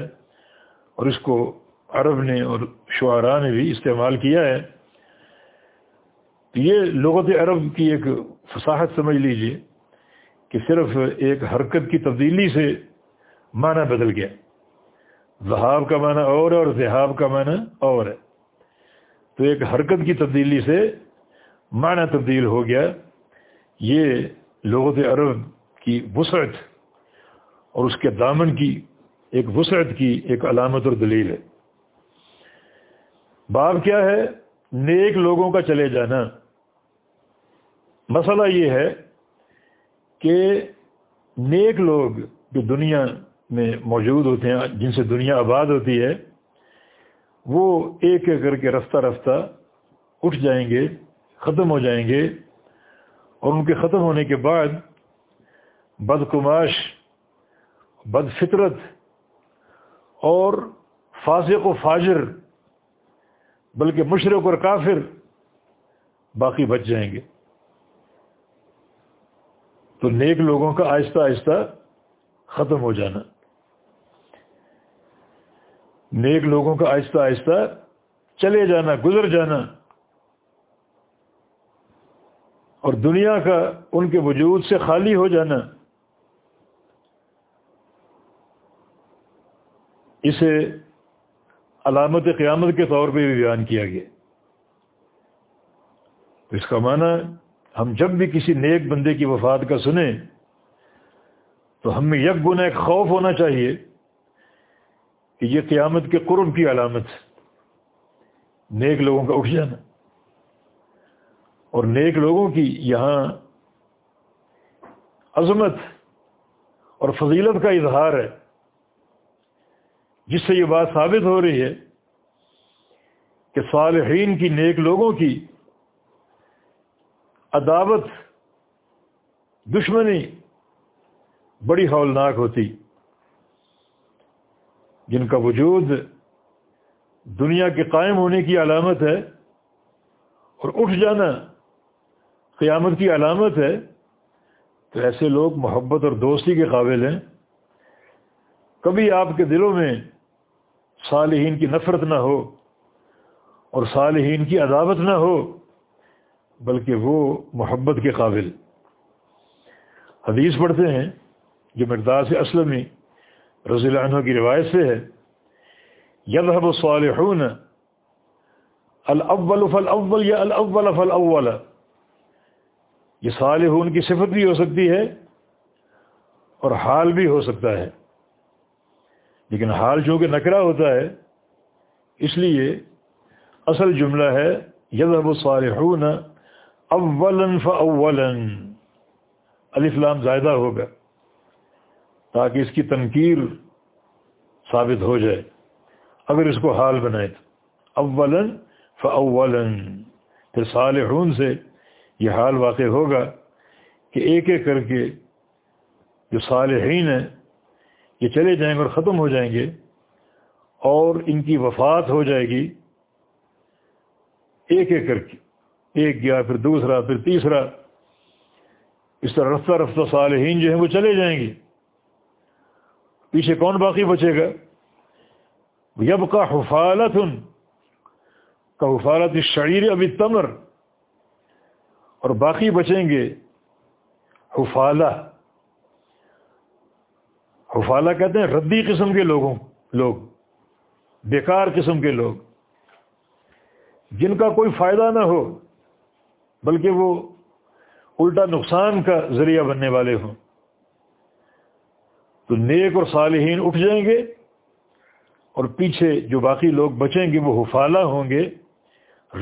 اور اس کو عرب نے اور شعراء نے بھی استعمال کیا ہے۔ تو یہ لغت عرب کی ایک فصاحت سمجھ لیجیے کہ صرف ایک حرکت کی تبدیلی سے معنی بدل گیا۔ ذہاب کا معنی اور ہے اور ذہاب کا معنی اور ہے۔ تو ایک حرکت کی تبدیلی سے معنی تبدیل ہو گیا۔ یہ لغت عرب کی وسعت اور اس کے دامن کی ایک وسعت کی ایک علامت اور دلیل ہے۔ باب کیا ہے؟ نیک لوگوں کا چلے جانا۔ مسئلہ یہ ہے کہ نیک لوگ جو دنیا میں موجود ہوتے ہیں، جن سے دنیا آباد ہوتی ہے، وہ ایک ایک کر کے رفتہ رفتہ اٹھ جائیں گے، ختم ہو جائیں گے اور ان کے ختم ہونے کے بعد بدکماش بد فطرت اور فاسق و فاجر، بلکہ مشرق اور کافر باقی بچ جائیں گے۔ تو نیک لوگوں کا آہستہ آہستہ ختم ہو جانا۔ نیک لوگوں کا آہستہ آہستہ چلے جانا، گزر جانا۔ اور دنیا کا ان کے وجود سے خالی ہو جانا۔ اسے علامت قیامت کے طور پہ بھی بیان کیا گیا۔ تو اس کا معنی ہم جب بھی کسی نیک بندے کی وفات کا سنیں، تو ہمیں یک گنا ایک خوف ہونا چاہیے کہ یہ قیامت کے قرب کی علامت نیک لوگوں کا اٹھ جانا۔ اور نیک لوگوں کی یہاں عظمت اور فضیلت کا اظہار ہے۔ جس سے یہ بات ثابت ہو رہی ہے کہ صالحین کی نیک لوگوں کی عداوت، دشمنی بڑی ہولناک ہوتی، جن کا وجود دنیا کے قائم ہونے کی علامت ہے اور اٹھ جانا قیامت کی علامت ہے، تو ایسے لوگ محبت اور دوستی کے قابل ہیں۔ کبھی آپ کے دلوں میں صالحین کی نفرت نہ ہو اور صالحین کی عداوت نہ ہو، بلکہ وہ محبت کے قابل۔ حدیث پڑھتے ہیں، جو مرداس اسلمی رضی اللہ عنہ کی روایت سے ہے یذهب الصالحون، الاول فالاول یا الاول فالاول۔ یہ صالحون کی صفت بھی ہو سکتی ہے اور حال بھی ہو سکتا ہے۔ لیکن حال جو کہ نکرا ہوتا ہے، اس لیے اصل جملہ ہے یذهب الصالحون اولا فاولا۔ الفلام زائدہ ہوگا تاکہ اس کی تنقیر ثابت ہو جائے۔ اگر اس کو حال بنائے تو، اولا فاولا۔ پھر صالحون سے یہ حال واقع ہوگا کہ ایک ایک کر کے جو صالحین ہیں یہ چلے جائیں گے اور ختم ہو جائیں گے اور ان کی وفات ہو جائے گی ایک ایک کر کے، ایک گیا، پھر دوسرا، پھر تیسرا۔ اس طرح رفتہ رفتہ صالحین جو ہیں وہ چلے جائیں گے۔ پیچھے کون باقی بچے گا؟ یب کا حفالت ان کا حفالت شعیر ابھی تمر اور باقی بچیں گے حفالہ۔ حفالہ کہتے ہیں ردی قسم کے لوگوں، لوگ، بیکار قسم کے لوگ۔ جن کا کوئی فائدہ نہ ہو، بلکہ وہ الٹا نقصان کا ذریعہ بننے والے ہوں۔ تو نیک اور صالحین اٹھ جائیں گے اور پیچھے جو باقی لوگ بچیں گے وہ حفالہ ہوں گے۔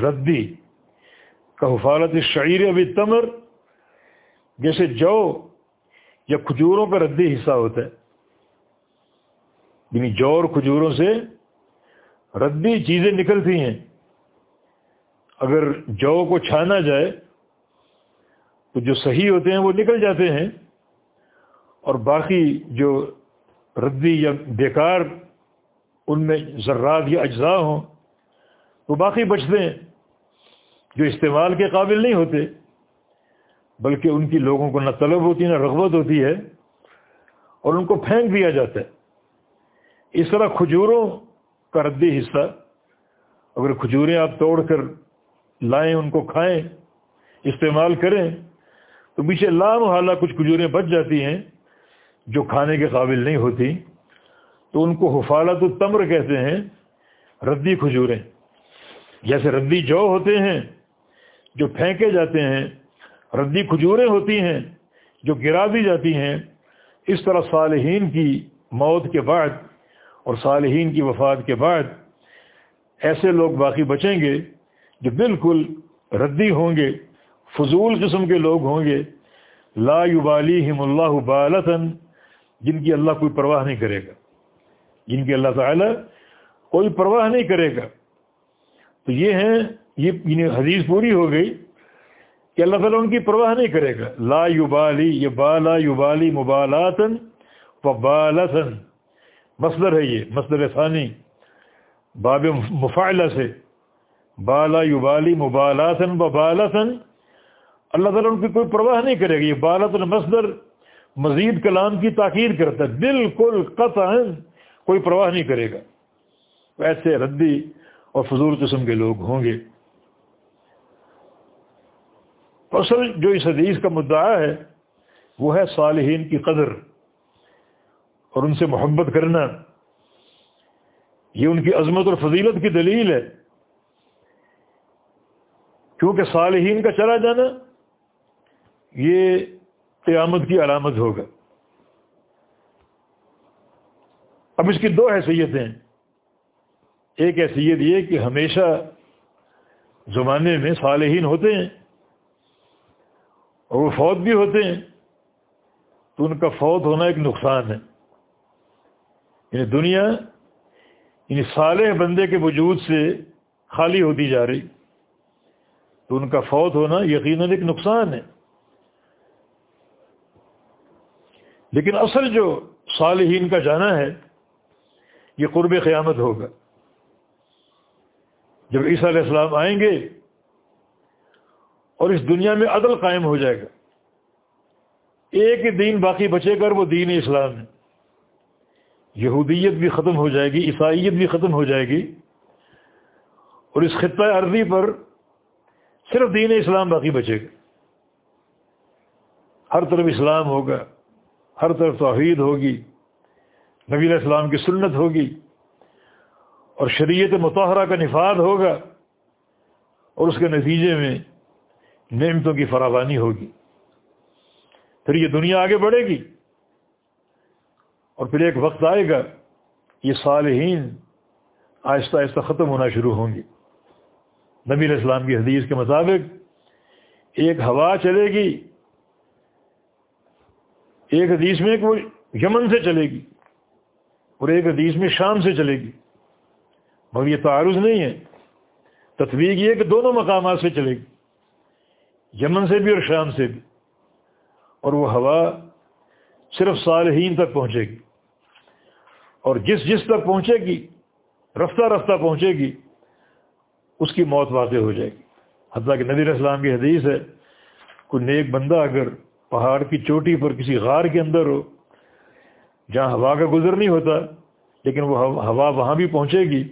ردی کا حفالت شعیر ابھی تمر، جیسے جو یا کھجوروں کا ردی حصہ ہوتا ہے۔ یعنی جو اور کھجوروں سے ردی چیزیں نکلتی ہیں۔ اگر جو کو چھانا جائے تو جو صحیح ہوتے ہیں وہ نکل جاتے ہیں اور باقی جو ردی یا بیکار ان میں ذرات یا اجزاء ہوں وہ باقی بچتے ہیں جو استعمال کے قابل نہیں ہوتے، بلکہ ان کی لوگوں کو نہ طلب ہوتی، نہ رغبت ہوتی ہے اور ان کو پھینک دیا جاتا ہے۔ اس طرح کھجوروں کا ردی حصہ، اگر کھجوریں آپ توڑ کر لائیں، ان کو کھائیں، استعمال کریں، تو پیچھے لام حالہ کچھ کھجوریں بچ جاتی ہیں جو کھانے کے قابل نہیں ہوتی۔ تو ان کو حفالت التمر کہتے ہیں، ردی کھجوریں۔ جیسے ردی جو ہوتے ہیں، جو پھینکے جاتے ہیں، ردی کھجوریں ہوتی ہیں، جو گرا دی جاتی ہیں، اس طرح صالحین کی موت کے بعد اور صالحین کی وفات کے بعد ایسے لوگ باقی بچیں گے جو بالکل ردی ہوں گے، فضول قسم کے لوگ ہوں گے، لا یبالیہم اللہ بالتاً، جن کی اللہ کوئی پرواہ نہیں کرے گا۔ جن کی اللہ تعالی کوئی پرواہ نہیں کرے گا۔ تو یہ ہیں، یہ یعنی حدیث پوری ہو گئی کہ اللہ تعالیٰ ان کی پرواہ نہیں کرے گا۔ لا یبالی، یہ بالا یبالی مبالاتن و بالتن مصدر ہے یہ، مصدر ثانی۔ باب مفعلہ سے۔ بالا یبالی مبالاتن و اللہ تعالیٰ ان کی کوئی پرواہ نہیں کرے گا، یہ بالتن مصدر مزید کلام کی تاخیر کرتا ہے۔ بالکل قطع کوئی پرواہ نہیں کرے گا۔ ایسے ردی اور فضول قسم کے لوگ ہوں گے۔ اصل جو اس حدیث کا مدعا ہے، وہ ہے صالحین کی قدر۔ اور ان سے محبت کرنا یہ ان کی عظمت اور فضیلت کی دلیل ہے۔ کیونکہ صالحین کا چلا جانا یہ قیامت کی علامت ہوگا۔ اب اس کی دو حیثیتیں ایک حیثیت یہ کہ ہمیشہ زمانے میں صالحین ہوتے ہیں اور وہ فوت بھی ہوتے ہیں۔ تو ان کا فوت ہونا ایک نقصان ہے۔ یعنی دنیا یعنی صالح بندے کے وجود سے خالی ہوتی جا رہی تو ان کا فوت ہونا یقیناً ایک نقصان ہے۔ لیکن اصل جو صالحین کا جانا ہے، یہ قرب قیامت ہوگا۔ جب عیسیٰ علیہ السلام آئیں گے اور اس دنیا میں عدل قائم ہو جائے گا۔ ایک ہی دین باقی بچے کر وہ دین اسلام ہے۔ یہودیت بھی ختم ہو جائے گی، عیسائیت بھی ختم ہو جائے گی۔ اور اس خطۂ عرضی پر صرف دین اسلام باقی بچے گا۔ ہر طرف اسلام ہوگا، ہر طرف توحید ہوگی، نبی علیہ السلام کی سنت ہوگی۔ اور شریعت متحرہ کا نفاذ ہوگا اور اس کے نتیجے میں نعمتوں کی فراوانی ہوگی۔ پھر یہ دنیا آگے بڑھے گی۔ اور پھر ایک وقت آئے گا، یہ صالحین آہستہ آہستہ ختم ہونا شروع ہوں گی نبی علیہ السلام کی حدیث کے مطابق ایک ہوا چلے گی، ایک حدیث میں وہ یمن سے چلے گی اور ایک حدیث میں شام سے چلے گی۔ مگر یہ تعارض نہیں ہے تطویق یہ کہ دونوں مقامات سے چلے گی، یمن سے بھی اور شام سے بھی۔ اور وہ ہوا صرف صالحین تک پہنچے گی۔ اور جس جس تک پہنچے گی، رفتہ رفتہ پہنچے گی، اس کی موت واقع ہو جائے گی۔ حتیٰ کہ نبی اسلام کی حدیث ہے، کوئی نیک بندہ اگر پہاڑ کی چوٹی پر کسی غار کے اندر ہو، جہاں ہوا کا گزر نہیں ہوتا، لیکن وہ ہوا وہاں بھی پہنچے گی،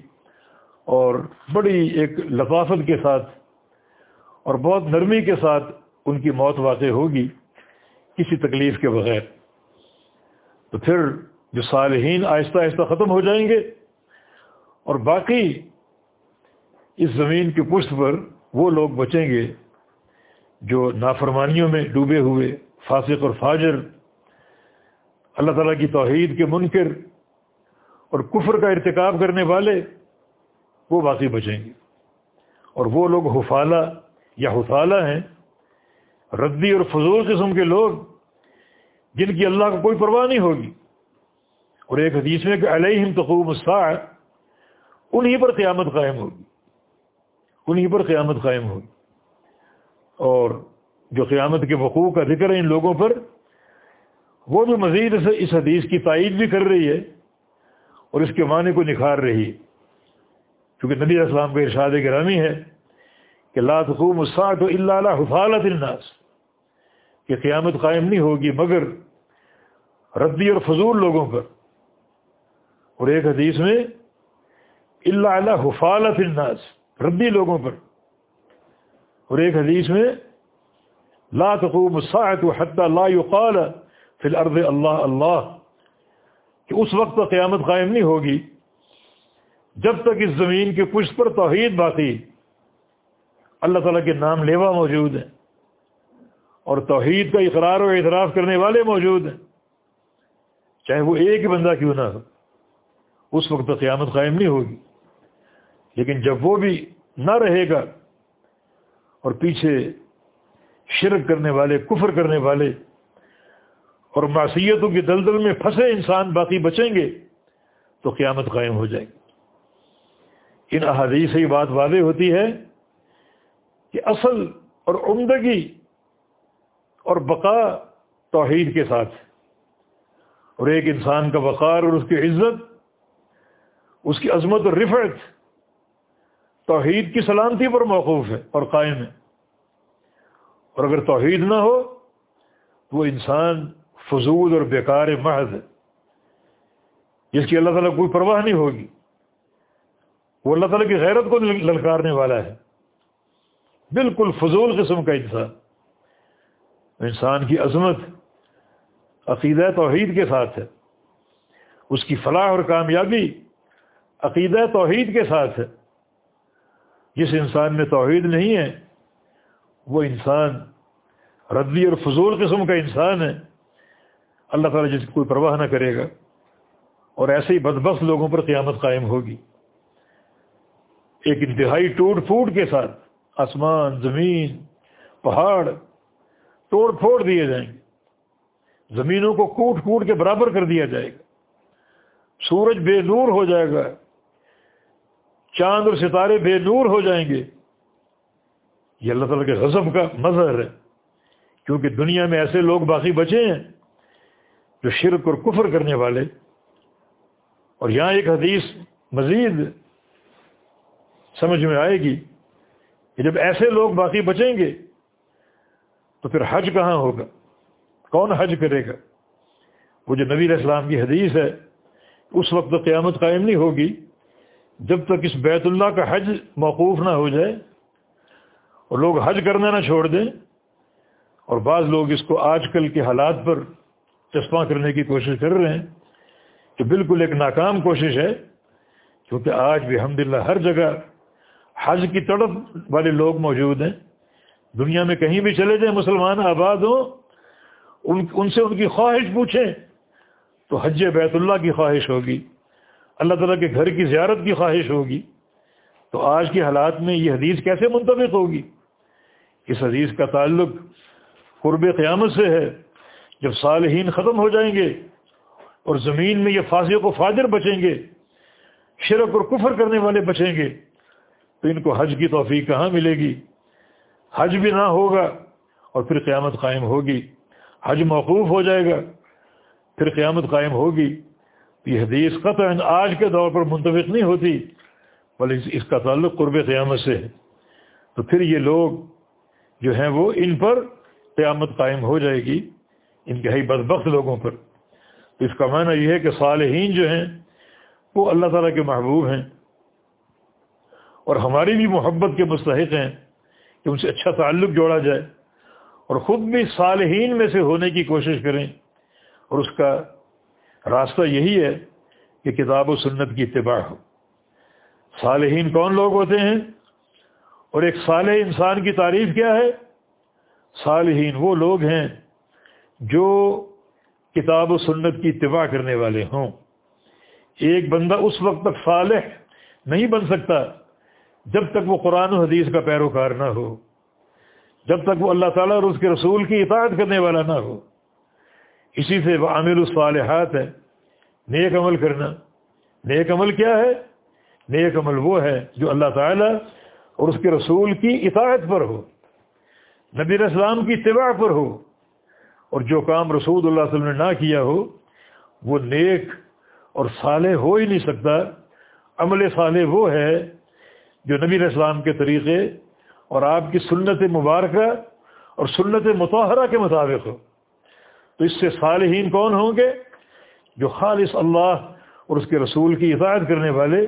اور بڑی ایک لفافت کے ساتھ اور بہت نرمی کے ساتھ ان کی موت واقع ہوگی کسی تکلیف کے بغیر۔ تو پھر جو صالحین آہستہ آہستہ ختم ہو جائیں گے۔ اور باقی اس زمین کی پشت پر وہ لوگ بچیں گے جو نافرمانیوں میں ڈوبے ہوئے فاسق اور فاجر، اللہ تعالیٰ کی توحید کے منکر اور کفر کا ارتکاب کرنے والے وہ باقی بچیں گے۔ اور وہ لوگ حفالہ یا حفالہ ہیں، ردی اور فضول قسم کے لوگ جن کی اللہ کو کوئی پرواہ نہیں ہوگی۔ اور ایک حدیث میں کہ علیہم تقوم الساعہ انہی پر قیامت قائم ہوگی۔ انہی پر قیامت قائم ہوگی۔ اور جو قیامت کے وقوع کا ذکر ہے ان لوگوں پر، وہ بھی مزید اس حدیث کی تائید بھی کر رہی ہے اور اس کے معنی کو نکھار رہی ہے۔ کیونکہ نبی اسلام کا ارشاد گرامی ہے کہ لا تقوم الساعت اللہ حفالت الناس، کہ قیامت قائم نہیں ہوگی مگر ردی اور فضول لوگوں پر۔ اور ایک حدیث میں اللہ حفالت الناس ردی لوگوں پر۔ اور ایک حدیث میں، لا تقوم الساعت حتى لا يقال فی الارض اللہ اللہ کہ اس وقت تو قیامت قائم نہیں ہوگی، جب تک اس زمین کے پشت پر توحید باقی اللہ تعالیٰ کے نام لیوا موجود ہیں۔ اور توحید کا اقرار و اعتراف کرنے والے موجود ہیں۔ چاہے وہ ایک ہی بندہ کیوں نہ ہو۔ اس وقت تو قیامت قائم نہیں ہوگی۔ لیکن جب وہ بھی نہ رہے گا اور پیچھے شرک کرنے والے، کفر کرنے والے اور معصیتوں کی دلدل میں پھنسے انسان باقی بچیں گے، تو قیامت قائم ہو جائے گی۔ ان احادیث سے یہ بات واضح ہوتی ہے کہ اصل اور عمدگی اور بقا توحید کے ساتھ اور ایک انسان کا وقار اور اس کی عزت اس کی عظمت اور رفعت توحید کی سلامتی پر موقوف ہے اور قائم ہے۔ اور اگر توحید نہ ہو تو وہ انسان فضول اور بیکار محض ہے۔ جس کی اللہ تعالیٰ کوئی پرواہ نہیں ہوگی۔ وہ اللہ تعالیٰ کی غیرت کو للکارنے والا ہے۔ بالکل فضول قسم کا انسان۔ انسان کی عظمت عقیدہ توحید کے ساتھ ہے۔ اس کی فلاح اور کامیابی عقیدہ توحید کے ساتھ ہے۔ جس انسان میں توحید نہیں ہے، وہ انسان ردی اور فضول قسم کا انسان ہے۔ اللہ تعالیٰ جس کی کوئی پرواہ نہ کرے گا، اور ایسے ہی بدبخت لوگوں پر قیامت قائم ہوگی۔ ایک انتہائی ٹوٹ پھوٹ کے ساتھ آسمان، زمین، پہاڑ توڑ پھوڑ دیے جائیں گے۔ زمینوں کو کوٹ کوٹ کے برابر کر دیا جائے گا۔ سورج بے نور ہو جائے گا۔ چاند اور ستارے بے نور ہو جائیں گے۔ یہ اللہ تعالیٰ کے غضب کا مظہر ہے۔ کیونکہ دنیا میں ایسے لوگ باقی بچے ہیں جو شرک اور کفر کرنے والے۔ اور یہاں ایک حدیث مزید سمجھ میں آئے گی کہ جب ایسے لوگ باقی بچیں گے تو پھر حج کہاں ہوگا؟ کون حج کرے گا؟ وہ جو نبی اسلام کی حدیث ہے، اس وقت تو قیامت قائم نہیں ہوگی۔ جب تک اس بیت اللہ کا حج موقوف نہ ہو جائے اور لوگ حج کرنا نہ چھوڑ دیں اور بعض لوگ اس کو آج کل کے حالات پر چسپاں کرنے کی کوشش کر رہے ہیں کہ بالکل ایک ناکام کوشش ہے، کیونکہ آج بھی الحمد ہر جگہ حج کی تڑپ والے لوگ موجود ہیں۔ دنیا میں کہیں بھی چلے جائیں مسلمان آباد ہوں، ان ان سے ان کی خواہش پوچھیں تو حج بیت اللہ کی خواہش ہوگی۔ اللہ تعالیٰ کے گھر کی زیارت کی خواہش ہوگی۔ تو آج کے حالات میں یہ حدیث کیسے منتفق ہوگی؟ اس حدیث کا تعلق قرب قیامت سے ہے، جب صالحین ختم ہو جائیں گے اور زمین میں یہ فاصل و فاجر بچیں گے، شرک اور کفر کرنے والے بچیں گے، تو ان کو حج کی توفیق کہاں ملے گی؟ حج بھی نہ ہوگا اور پھر قیامت قائم ہوگی۔ حج موقوف ہو جائے گا، پھر قیامت قائم ہوگی۔ یہ حدیث قطع آج کے دور پر منتفق نہیں ہوتی بلکہ اس کا تعلق قرب قیامت سے ہے۔ تو پھر یہ لوگ جو ہیں وہ ان پر قیامت قائم ہو جائے گی انتہائی بدبخت لوگوں پر۔ تو اس کا معنی یہ ہے کہ صالحین جو ہیں، وہ اللہ تعالیٰ کے محبوب ہیں۔ اور ہماری بھی محبت کے مستحق ہیں کہ ان سے اچھا تعلق جوڑا جائے۔ اور خود بھی صالحین میں سے ہونے کی کوشش کریں اور اس کا راستہ یہی ہے کہ کتاب و سنت کی اتباع ہو۔ صالحین کون لوگ ہوتے ہیں؟ اور ایک صالح انسان کی تعریف کیا ہے؟ صالحین وہ لوگ ہیں جو کتاب و سنت کی اتباع کرنے والے ہوں۔ ایک بندہ اس وقت تک صالح نہیں بن سکتا جب تک وہ قرآن و حدیث کا پیروکار نہ ہو، جب تک وہ اللہ تعالیٰ اور اس کے رسول کی اطاعت کرنے والا نہ ہو۔ اسی سے وہ عامر الصالحات ہے۔ نیک عمل کرنا۔ نیک عمل کیا ہے؟ نیک عمل وہ ہے جو اللہ تعالیٰ اور اس کے رسول کی اطاعت پر ہو۔ نبی اسلام کی اتباع پر ہو۔ اور جو کام رسول اللہ علیہ وسلم نے نہ کیا ہو، وہ نیک اور صالح ہو ہی نہیں سکتا۔ عمل صالح وہ ہے جو نبی اسلام کے طریقے اور آپ کی سنت مبارکہ اور سنت متحرہ کے مطابق ہو۔ تو اس سے صالحین کون ہوں گے؟ جو خالص اللہ اور اس کے رسول کی اطاعت کرنے والے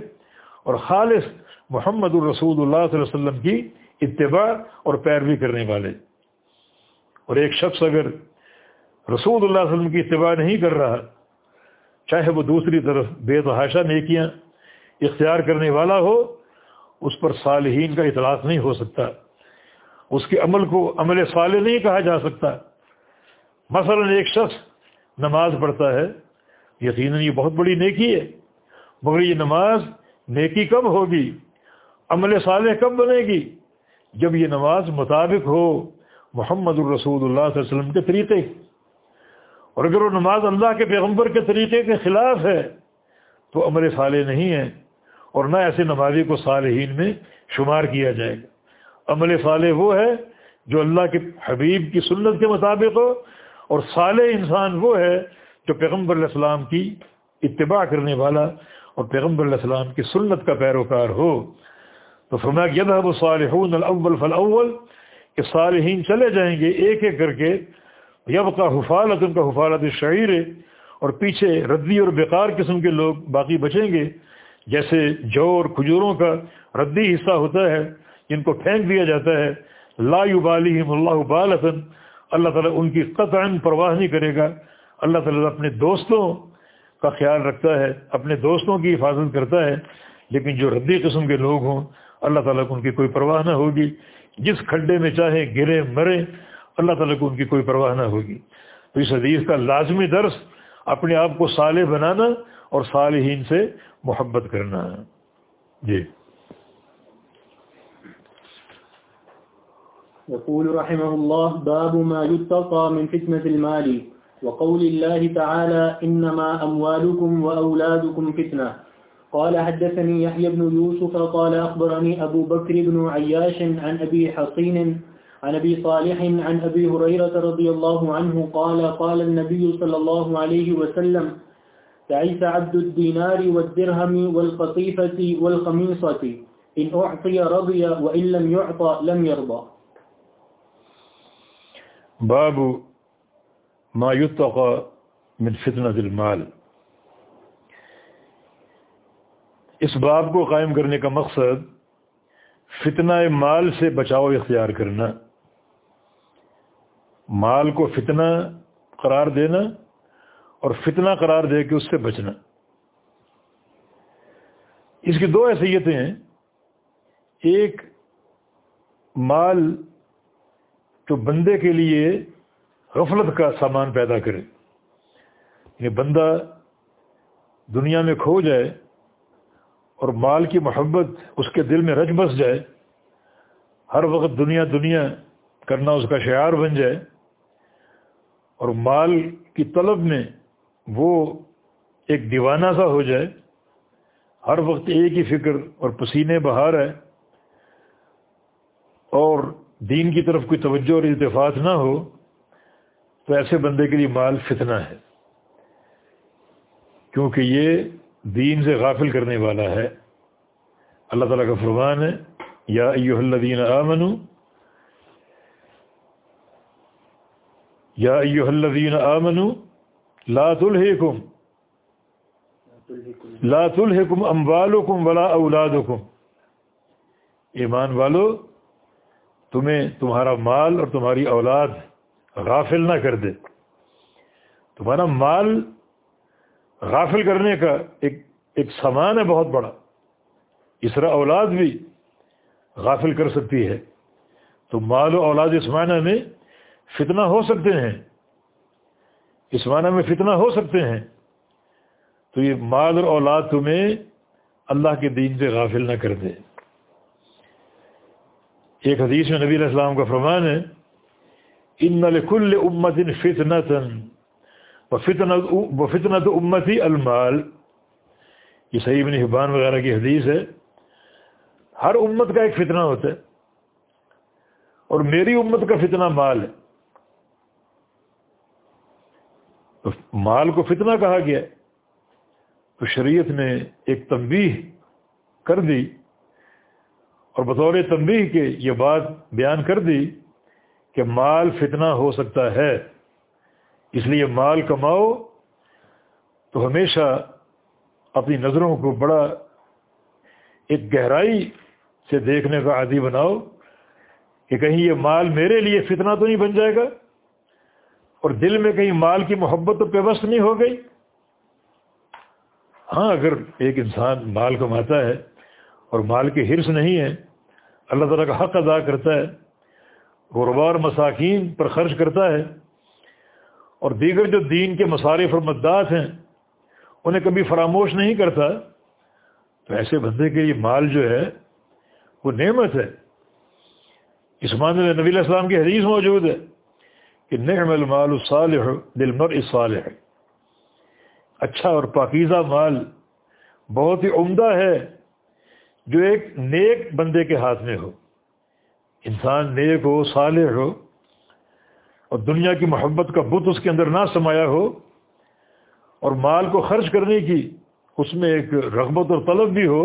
اور خالص محمد الرسول اللہ صلی اللہ علیہ وسلم کی اتباع اور پیروی کرنے والے۔ اور ایک شخص اگر رسول اللہ علیہ وسلم کی اتباع نہیں کر رہا، چاہے وہ دوسری طرف بے تحاشا نیکیاں اختیار کرنے والا ہو، اس پر صالحین کا اطلاق نہیں ہو سکتا۔ اس کے عمل کو عمل صالح نہیں کہا جا سکتا۔ مثلا ایک شخص نماز پڑھتا ہے، یقیناً یہ بہت بڑی نیکی ہے، مگر یہ نماز نیکی کب ہوگی، عمل صالح کب بنے گی۔ جب یہ نماز مطابق ہو، محمد الرسول اللہ صلی اللہ علیہ وسلم کے طریقے۔ اور اگر وہ نماز اللہ کے پیغمبر کے طریقے کے خلاف ہے، تو عمل صالح نہیں ہے، اور نہ ایسے نمازی کو صالحین میں شمار کیا جائے گا۔ عمل صالح وہ ہے جو اللہ کے حبیب کی سنت کے مطابق ہو اور صالح انسان وہ ہے جو پیغمبر علیہ السلام کی اتباع کرنے والا اور پیغمبر علیہ السلام کی سنت کا پیروکار ہو۔ تو فرمایا کہ یدہ صالحون الاول فالاول، کہ صالحین چلے جائیں گے ایک ایک کر کے یب کا حفالت ان کا حفالت شعیر اور پیچھے ردی اور بیکار قسم کے لوگ باقی بچیں گے۔ جیسے جو اور کھجوروں کا ردی حصہ ہوتا ہے، جن کو پھینک دیا جاتا ہے، لا یبالہم اللہ بالتن اللہ تعالیٰ ان کی قطع پرواہ نہیں کرے گا۔ اللہ تعالیٰ اپنے دوستوں کا خیال رکھتا ہے، اپنے دوستوں کی حفاظت کرتا ہے، لیکن جو ردی قسم کے لوگ ہوں، اللہ تعالیٰ کو ان کی کوئی پرواہ نہ ہوگی۔ جس کھڈے میں چاہے گرے، مرے، اللہ تعالیٰ کو ان کی کوئی پرواہ نہ ہوگی۔ تو اس حدیث کا لازمی درس اپنے آپ کو صالح بنانا اور صالحین سے محبت کرنا۔ جی۔ يقول رحمه الله باب ما يتقى من فتنة المال. وقول الله تعالى إنما أموالكم وأولادكم فتنة. قال حدثني يحيى بن يوسف قال أخبرني أبو بكر بن عياش عن أبي حصين عن أبي صالح عن أبي هريرة رضي الله عنه قال قال النبي صلى الله عليه وسلم تعيس عبد الدينار والدرهم والقطيفة والخميصة. إن أعطي رضي وإن لم يعطى لم يرضى. باب ما يتقى من فتنة المال۔ اس باب کو قائم کرنے کا مقصد فتنہ مال سے بچاؤ اختیار کرنا۔ مال کو فتنہ قرار دینا اور فتنہ قرار دے کے اس سے بچنا۔ اس کی دو حیثیتیں ہیں۔ ایک، مال جو بندے کے لیے غفلت کا سامان پیدا کرے۔ یہ بندہ دنیا میں کھو جائے اور مال کی محبت اس کے دل میں رج بس جائے، ہر وقت دنیا دنیا کرنا اس کا شعار بن جائے اور مال کی طلب میں وہ ایک دیوانہ سا ہو جائے۔ ہر وقت ایک ہی فکر اور پسینے بہار ہے اور دین کی طرف کوئی توجہ اور اتفاق نہ ہو، تو ایسے بندے کے لیے مال فتنہ ہے۔ کیونکہ یہ دین سے غافل کرنے والا ہے۔ اللہ تعالیٰ کا فرمان ہے، یا ایو الذین آمنو یا ایو الذین آمنو لا تلحکم لا تلحکم اموالکم ولا اولادکم۔ ایمان والو تمہیں تمہارا مال اور تمہاری اولاد غافل نہ کر دے۔ تمہارا مال غافل کرنے کا ایک ایک سامان ہے بہت بڑا۔ اس طرح اولاد بھی غافل کر سکتی ہے۔ تو مال و اولاد اس معنی میں فتنہ ہو سکتے ہیں۔ اس معنی میں فتنہ ہو سکتے ہیں۔ تو یہ مال اور اولاد تمہیں اللہ کے دین سے غافل نہ کر دے۔ ایک حدیث میں نبی علیہ السلام کا فرمان ہے ان لکل امت فتنت و امتی المال. یہ صحیح بن حبان وغیرہ کی حدیث ہے۔ ہر امت کا ایک فتنہ ہوتا ہے اور میری امت کا فتنہ مال ہے۔ تو مال کو فتنہ کہا گیا تو شریعت نے ایک تنبیہ کر دی۔ اور بطور تنبیہ کے یہ بات بیان کر دی کہ مال فتنہ ہو سکتا ہے، اس لیے مال کماؤ تو ہمیشہ اپنی نظروں کو بڑا ایک گہرائی سے دیکھنے کا عادی بناؤ کہ کہیں یہ مال میرے لیے فتنہ تو نہیں بن جائے گا اور دل میں کہیں مال کی محبت تو پیوست نہیں ہو گئی۔ ہاں اگر ایک انسان مال کماتا ہے اور مال کی حرص نہیں ہے، اللہ تعالیٰ کا حق ادا کرتا ہے غربار مساکین پر خرچ کرتا ہے، اور دیگر جو دین کے مصارف اور مدات ہیں، انہیں کبھی فراموش نہیں کرتا۔ تو ایسے بندے کے یہ مال جو ہے، وہ نعمت ہے۔ اس معنی میں نبی علیہ السلام کی حدیث موجود ہے کہ نعم المال الصالح دل الصالح۔ اچھا اور پاکیزہ مال بہت ہی عمدہ ہے۔ جو ایک نیک بندے کے ہاتھ میں ہو، انسان نیک ہو، صالح ہو، اور دنیا کی محبت کا بت اس کے اندر نہ سمایا ہو، اور مال کو خرچ کرنے کی اس میں ایک رغبت اور طلب بھی ہو،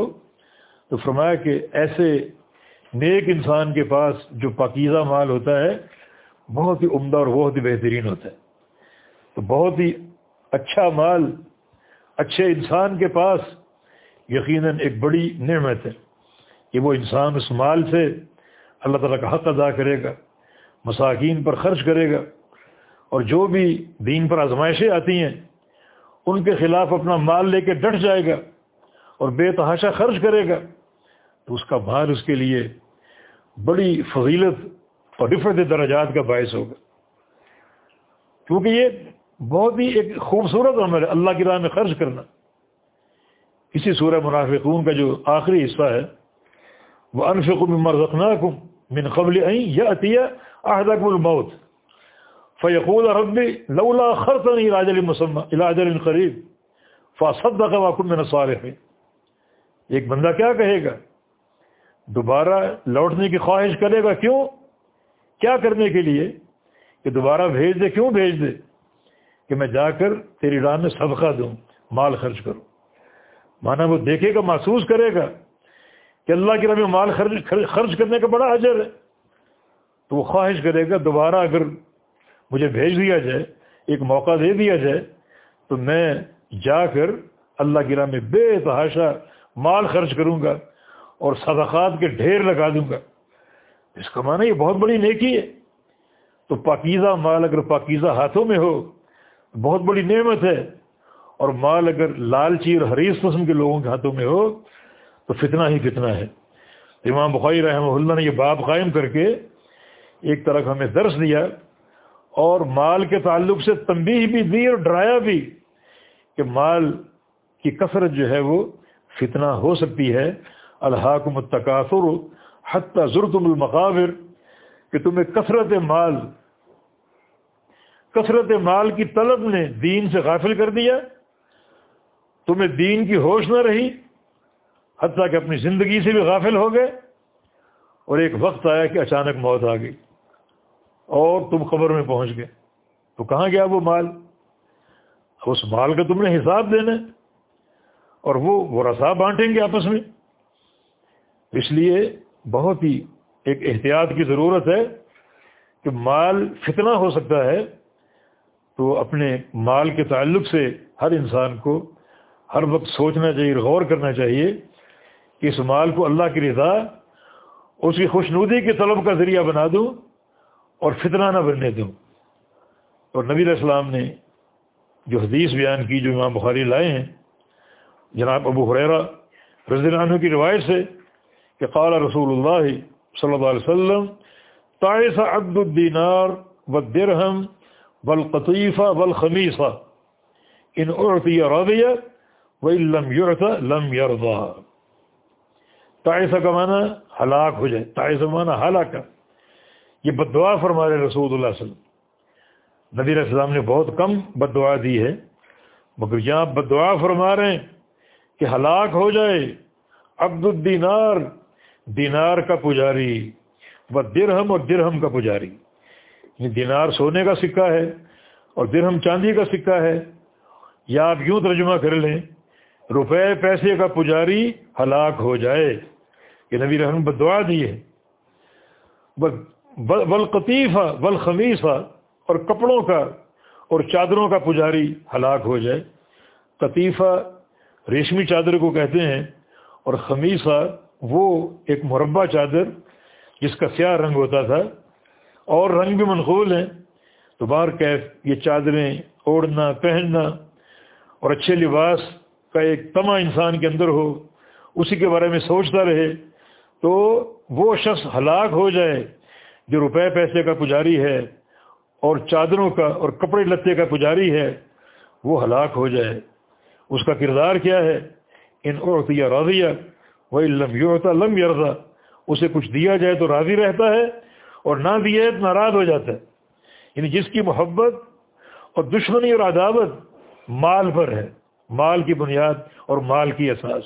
تو فرمایا کہ ایسے نیک انسان کے پاس جو پاکیزہ مال ہوتا ہے، بہت ہی عمدہ اور بہت ہی بہترین ہوتا ہے۔ تو بہت ہی اچھا مال، اچھے انسان کے پاس یقیناً ایک بڑی نعمت ہے کہ وہ انسان اس مال سے اللہ تعالیٰ کا حق ادا کرے گا، مساکین پر خرچ کرے گا، اور جو بھی دین پر آزمائشیں آتی ہیں، ان کے خلاف اپنا مال لے کے ڈٹ جائے گا اور بے تحاشا خرچ کرے گا۔ تو اس کا مال اس کے لیے بڑی فضیلت اور رفت درجات کا باعث ہوگا۔ کیونکہ یہ بہت ہی ایک خوبصورت عمل ہے، اللہ کی راہ میں خرچ کرنا۔ اسی سورہ منافقون کا جو آخری حصہ ہے وہ انفق مرزقناکم من قبل یا عطیہ احدک الموت۔ فیقول ربی لولا خرطنی راجل مسمہ الاجل قریب فاصدق واکم من صالح ایک بندہ کیا کہے گا؟ دوبارہ لوٹنے کی خواہش کرے گا کیوں؟ کیا کرنے کے لیے؟ کہ دوبارہ بھیج دے، کیوں بھیج دے؟ کہ میں جا کر تیری راہ میں صدقہ دوں، مال خرچ کروں۔ مانا وہ دیکھے گا، محسوس کرے گا کہ اللہ کی راہ میں مال خرچ خرچ کرنے کا بڑا حجر ہے۔ تو وہ خواہش کرے گا، دوبارہ اگر مجھے بھیج دیا جائے، ایک موقع دے دیا جائے، تو میں جا کر اللہ کی راہ میں بے تحاشا مال خرچ کروں گا اور صدقات کے ڈھیر لگا دوں گا۔ اس کا معنی یہ بہت بڑی نیکی ہے۔ تو پاکیزہ مال اگر پاکیزہ ہاتھوں میں ہو بہت بڑی نعمت ہے۔ اور مال اگر لالچی اور حریص قسم کے لوگوں کے ہاتھوں میں ہو، تو فتنہ ہی فتنہ ہے۔ امام بخاری رحمہ اللہ نے یہ باب قائم کر کے ایک طرح ہمیں درس دیا اور مال کے تعلق سے تنبیہ بھی دی اور ڈرایا بھی کہ مال کی کثرت جو ہے وہ فتنہ ہو سکتی ہے۔ الحاکم التکاثر حتیٰ ضرورت المقابر، کہ تمہیں کثرت مال کثرت مال کی طلب نے دین سے غافل کر دیا۔ تمہیں دین کی ہوش نہ رہی، حتیٰ کہ اپنی زندگی سے بھی غافل ہو گئے، اور ایک وقت آیا کہ اچانک موت آ گئی، اور تم خبر میں پہنچ گئے۔ تو کہاں گیا وہ مال؟ اس مال کا تم نے حساب دینا ہے، اور وہ وہ رسا بانٹیں گے آپس میں۔ اس لیے بہت ہی ایک احتیاط کی ضرورت ہے کہ مال فتنہ ہو سکتا ہے، تو اپنے مال کے تعلق سے ہر انسان کو ہر وقت سوچنا چاہیے، غور کرنا چاہیے کہ اس مال کو اللہ کی رضا، اس کی خوشنودی کے طلب کا ذریعہ بنا دوں اور فتنہ نہ بننے دوں۔ اور نبی علیہ السلام نے جو حدیث بیان کی جو امام بخاری لائے ہیں، جناب ابو حریرا رضی اللہ عنہ کی روایت سے کہ قال رسول اللہ صلی اللہ علیہ وسلم تائس عبد الدینار و درہم بالقطیفہ بالخمیصہ ان اعطی راضیہ و لم یعطا لم یرضا تائسہ کا معنی ہلاک ہو جائے۔ تائسہ معنی ہلاکہ یہ بد دعا فرما رہے رسول اللہ علیہ وسلم۔ نبی علیہ السلام نے بہت کم بد دعا دی ہے، مگر یہاں بد دعا فرما رہے ہیں کہ ہلاک ہو جائے۔ عبد الدینار، دینار کا پجاری۔ و درہم اور درہم کا پجاری۔ یعنی دینار سونے کا سکہ ہے اور درہم چاندی کا سکہ ہے۔ یا آپ یوں ترجمہ کر لیں روپے پیسے کا پجاری ہلاک ہو جائے۔ یہ نبی رحم بدعا دی ہے۔ بلقطیفہ بلخمیفہ اور کپڑوں کا اور چادروں کا پجاری ہلاک ہو جائے۔ قطیفہ ریشمی چادر کو کہتے ہیں اور خمیصہ وہ ایک مربع چادر جس کا سیاہ رنگ ہوتا تھا۔ اور رنگ بھی منقول ہیں۔ تو بار کیف یہ چادریں اوڑھنا، پہننا اور اچھے لباس کا ایک تما انسان کے اندر ہو، اسی کے بارے میں سوچتا رہے، تو وہ شخص ہلاک ہو جائے جو روپے پیسے کا پجاری ہے اور چادروں کا اور کپڑے لتے کا پجاری ہے، وہ ہلاک ہو جائے۔ اس کا کردار کیا ہے؟ ان عورت یا راضیہ وہی لم یورتا لم یرزا اسے کچھ دیا جائے تو راضی رہتا ہے اور نہ دیے تو ناراض ہو جاتا ہے۔ یعنی جس کی محبت اور دشمنی اور عداوت مال پر ہے۔ مال کی بنیاد اور مال کی احساس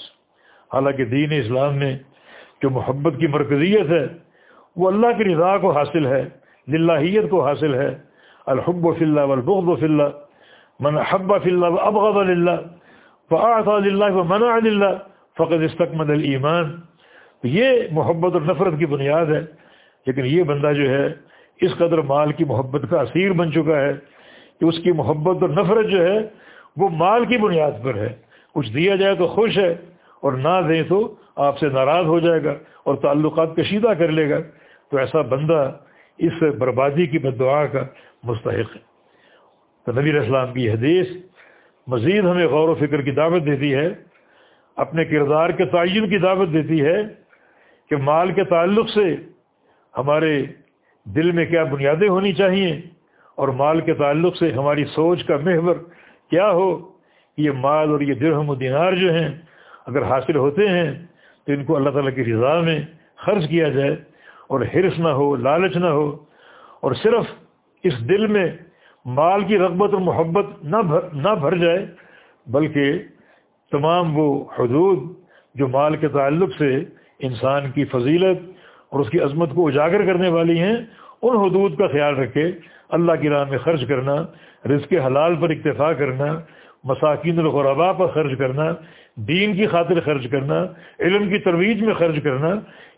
حالانکہ دین اسلام میں جو محبت کی مرکزیت ہے، وہ اللہ کی رضا کو حاصل ہے، للہیت کو حاصل ہے۔ الحب و فلّہ والبغض و فلّہ من حب فلّہ و ابغض اللہ فعطلّہ و منع اللہ فقط استقمد المان یہ محبت اور نفرت کی بنیاد ہے۔ لیکن یہ بندہ جو ہے، اس قدر مال کی محبت کا اسیر بن چکا ہے کہ اس کی محبت اور نفرت جو ہے وہ مال کی بنیاد پر ہے۔ کچھ دیا جائے تو خوش ہے اور نہ دیں تو آپ سے ناراض ہو جائے گا اور تعلقات کشیدہ کر لے گا۔ تو ایسا بندہ اس بربادی کی بد دعا کا مستحق ہے۔ تو نبی اسلام کی حدیث مزید ہمیں غور و فکر کی دعوت دیتی ہے، اپنے کردار کے تعین کی دعوت دیتی ہے کہ مال کے تعلق سے ہمارے دل میں کیا بنیادیں ہونی چاہیے اور مال کے تعلق سے ہماری سوچ کا محور کیا ہو؟ یہ مال اور یہ درہم و دینار جو ہیں، اگر حاصل ہوتے ہیں، تو ان کو اللہ تعالیٰ کی رضا میں خرچ کیا جائے اور حرص نہ ہو، لالچ نہ ہو۔ اور صرف اس دل میں مال کی رغبت اور محبت نہ بھر نہ بھر جائے، بلکہ تمام وہ حدود جو مال کے تعلق سے انسان کی فضیلت اور اس کی عظمت کو اجاگر کرنے والی ہیں، ان حدود کا خیال رکھے، اللہ کی راہ میں خرچ کرنا رزق حلال پر اکتفا کرنا، مساکین الغربا پر خرچ کرنا، دین کی خاطر خرچ کرنا، علم کی ترویج میں خرچ کرنا،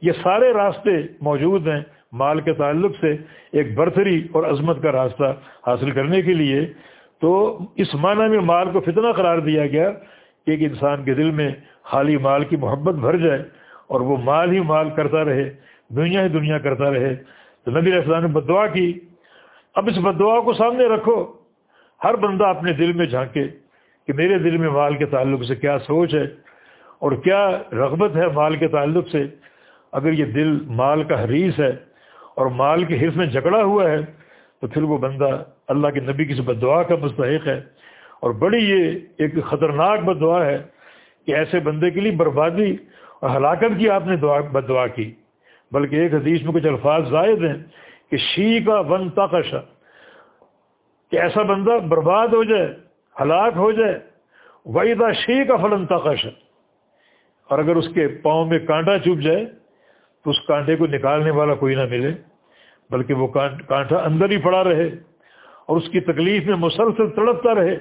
یہ سارے راستے موجود ہیں مال کے تعلق سے ایک برتری اور عظمت کا راستہ حاصل کرنے کے لیے۔ تو اس معنی میں مال کو فتنہ قرار دیا گیا کہ ایک انسان کے دل میں خالی مال کی محبت بھر جائے اور وہ مال ہی مال کرتا رہے، دنیا ہی دنیا کرتا رہے۔ تو نبی علیہ السلام نے بدعا کی۔ اب اس بدعا کو سامنے رکھو۔ ہر بندہ اپنے دل میں جھانکے کہ میرے دل میں مال کے تعلق سے کیا سوچ ہے اور کیا رغبت ہے مال کے تعلق سے۔ اگر یہ دل مال کا حریث ہے اور مال کے حص میں جھگڑا ہوا ہے، تو پھر وہ بندہ اللہ کے نبی کی بد دعا کا مستحق ہے۔ اور بڑی یہ ایک خطرناک بد دعا ہے کہ ایسے بندے کے لیے بربادی اور ہلاکت کی آپ نے دعا، بد دعا کی۔ بلکہ ایک حدیث میں کچھ الفاظ زائد ہیں کہ شی کا ون تقش کہ ایسا بندہ برباد ہو جائے، ہلاک ہو جائے وحیدہ شی کا فلن تقش اور اگر اس کے پاؤں میں کانٹا چپ جائے، تو اس کانٹے کو نکالنے والا کوئی نہ ملے، بلکہ وہ کانٹا اندر ہی پڑا رہے اور اس کی تکلیف میں مسلسل تڑپتا رہے،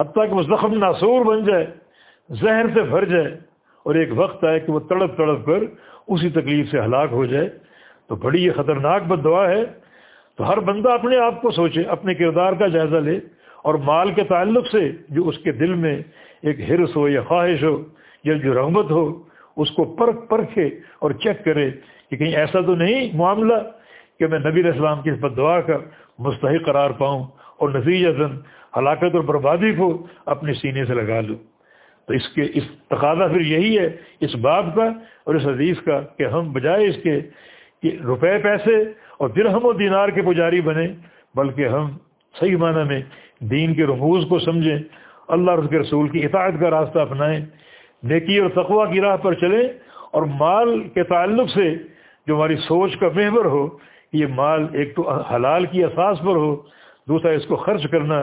حتیٰ کہ وہ زخم ناسور بن جائے، زہر سے بھر جائے اور ایک وقت آئے کہ وہ تڑپ تڑپ کر اسی تکلیف سے ہلاک ہو جائے۔ تو بڑی یہ خطرناک بد دعا ہے تو ہر بندہ اپنے آپ کو سوچے، اپنے کردار کا جائزہ لے اور مال کے تعلق سے جو اس کے دل میں ایک حرص ہو یا خواہش ہو یا جو رغبت ہو، اس کو پرکھ پرکھے اور چیک کرے کہ کہیں ایسا تو نہیں معاملہ کہ میں نبی اسلام کی اس بد دعا کا مستحق قرار پاؤں اور نتیجہ زن ہلاکت اور بربادی کو اپنے سینے سے لگا لوں۔ تو اس کے، اس تقاضا پھر یہی ہے، اس باب کا اور اس حدیث کا کہ ہم بجائے اس کے کہ روپے پیسے اور درہم و دینار کے پجاری بنے، بلکہ ہم صحیح معنی میں دین کے رموز کو سمجھیں، اللہ اور اس کے رسول کی اطاعت کا راستہ اپنائیں، نیکی اور تقوا کی راہ پر چلیں، اور مال کے تعلق سے جو ہماری سوچ کا محور ہو، یہ مال ایک تو حلال کی اساس پر ہو، دوسرا اس کو خرچ کرنا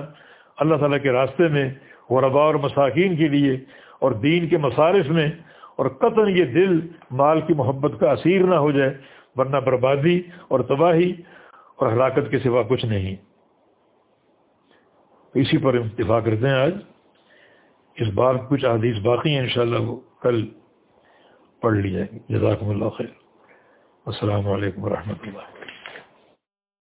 اللہ تعالیٰ کے راستے میں غربا اور مساکین کے لیے اور دین کے مصارف میں، اور قطن یہ دل مال کی محبت کا اسیر نہ ہو جائے۔ ورنہ بربادی اور تباہی اور ہلاکت کے سوا کچھ نہیں۔ اسی پر اتفاق کرتے ہیں آج۔ اس بار کچھ حدیث باقی ہیں، انشاءاللہ وہ کل پڑھ لی جائیں گی۔ جزاکم اللہ خیر۔ السلام علیکم ورحمۃ اللہ۔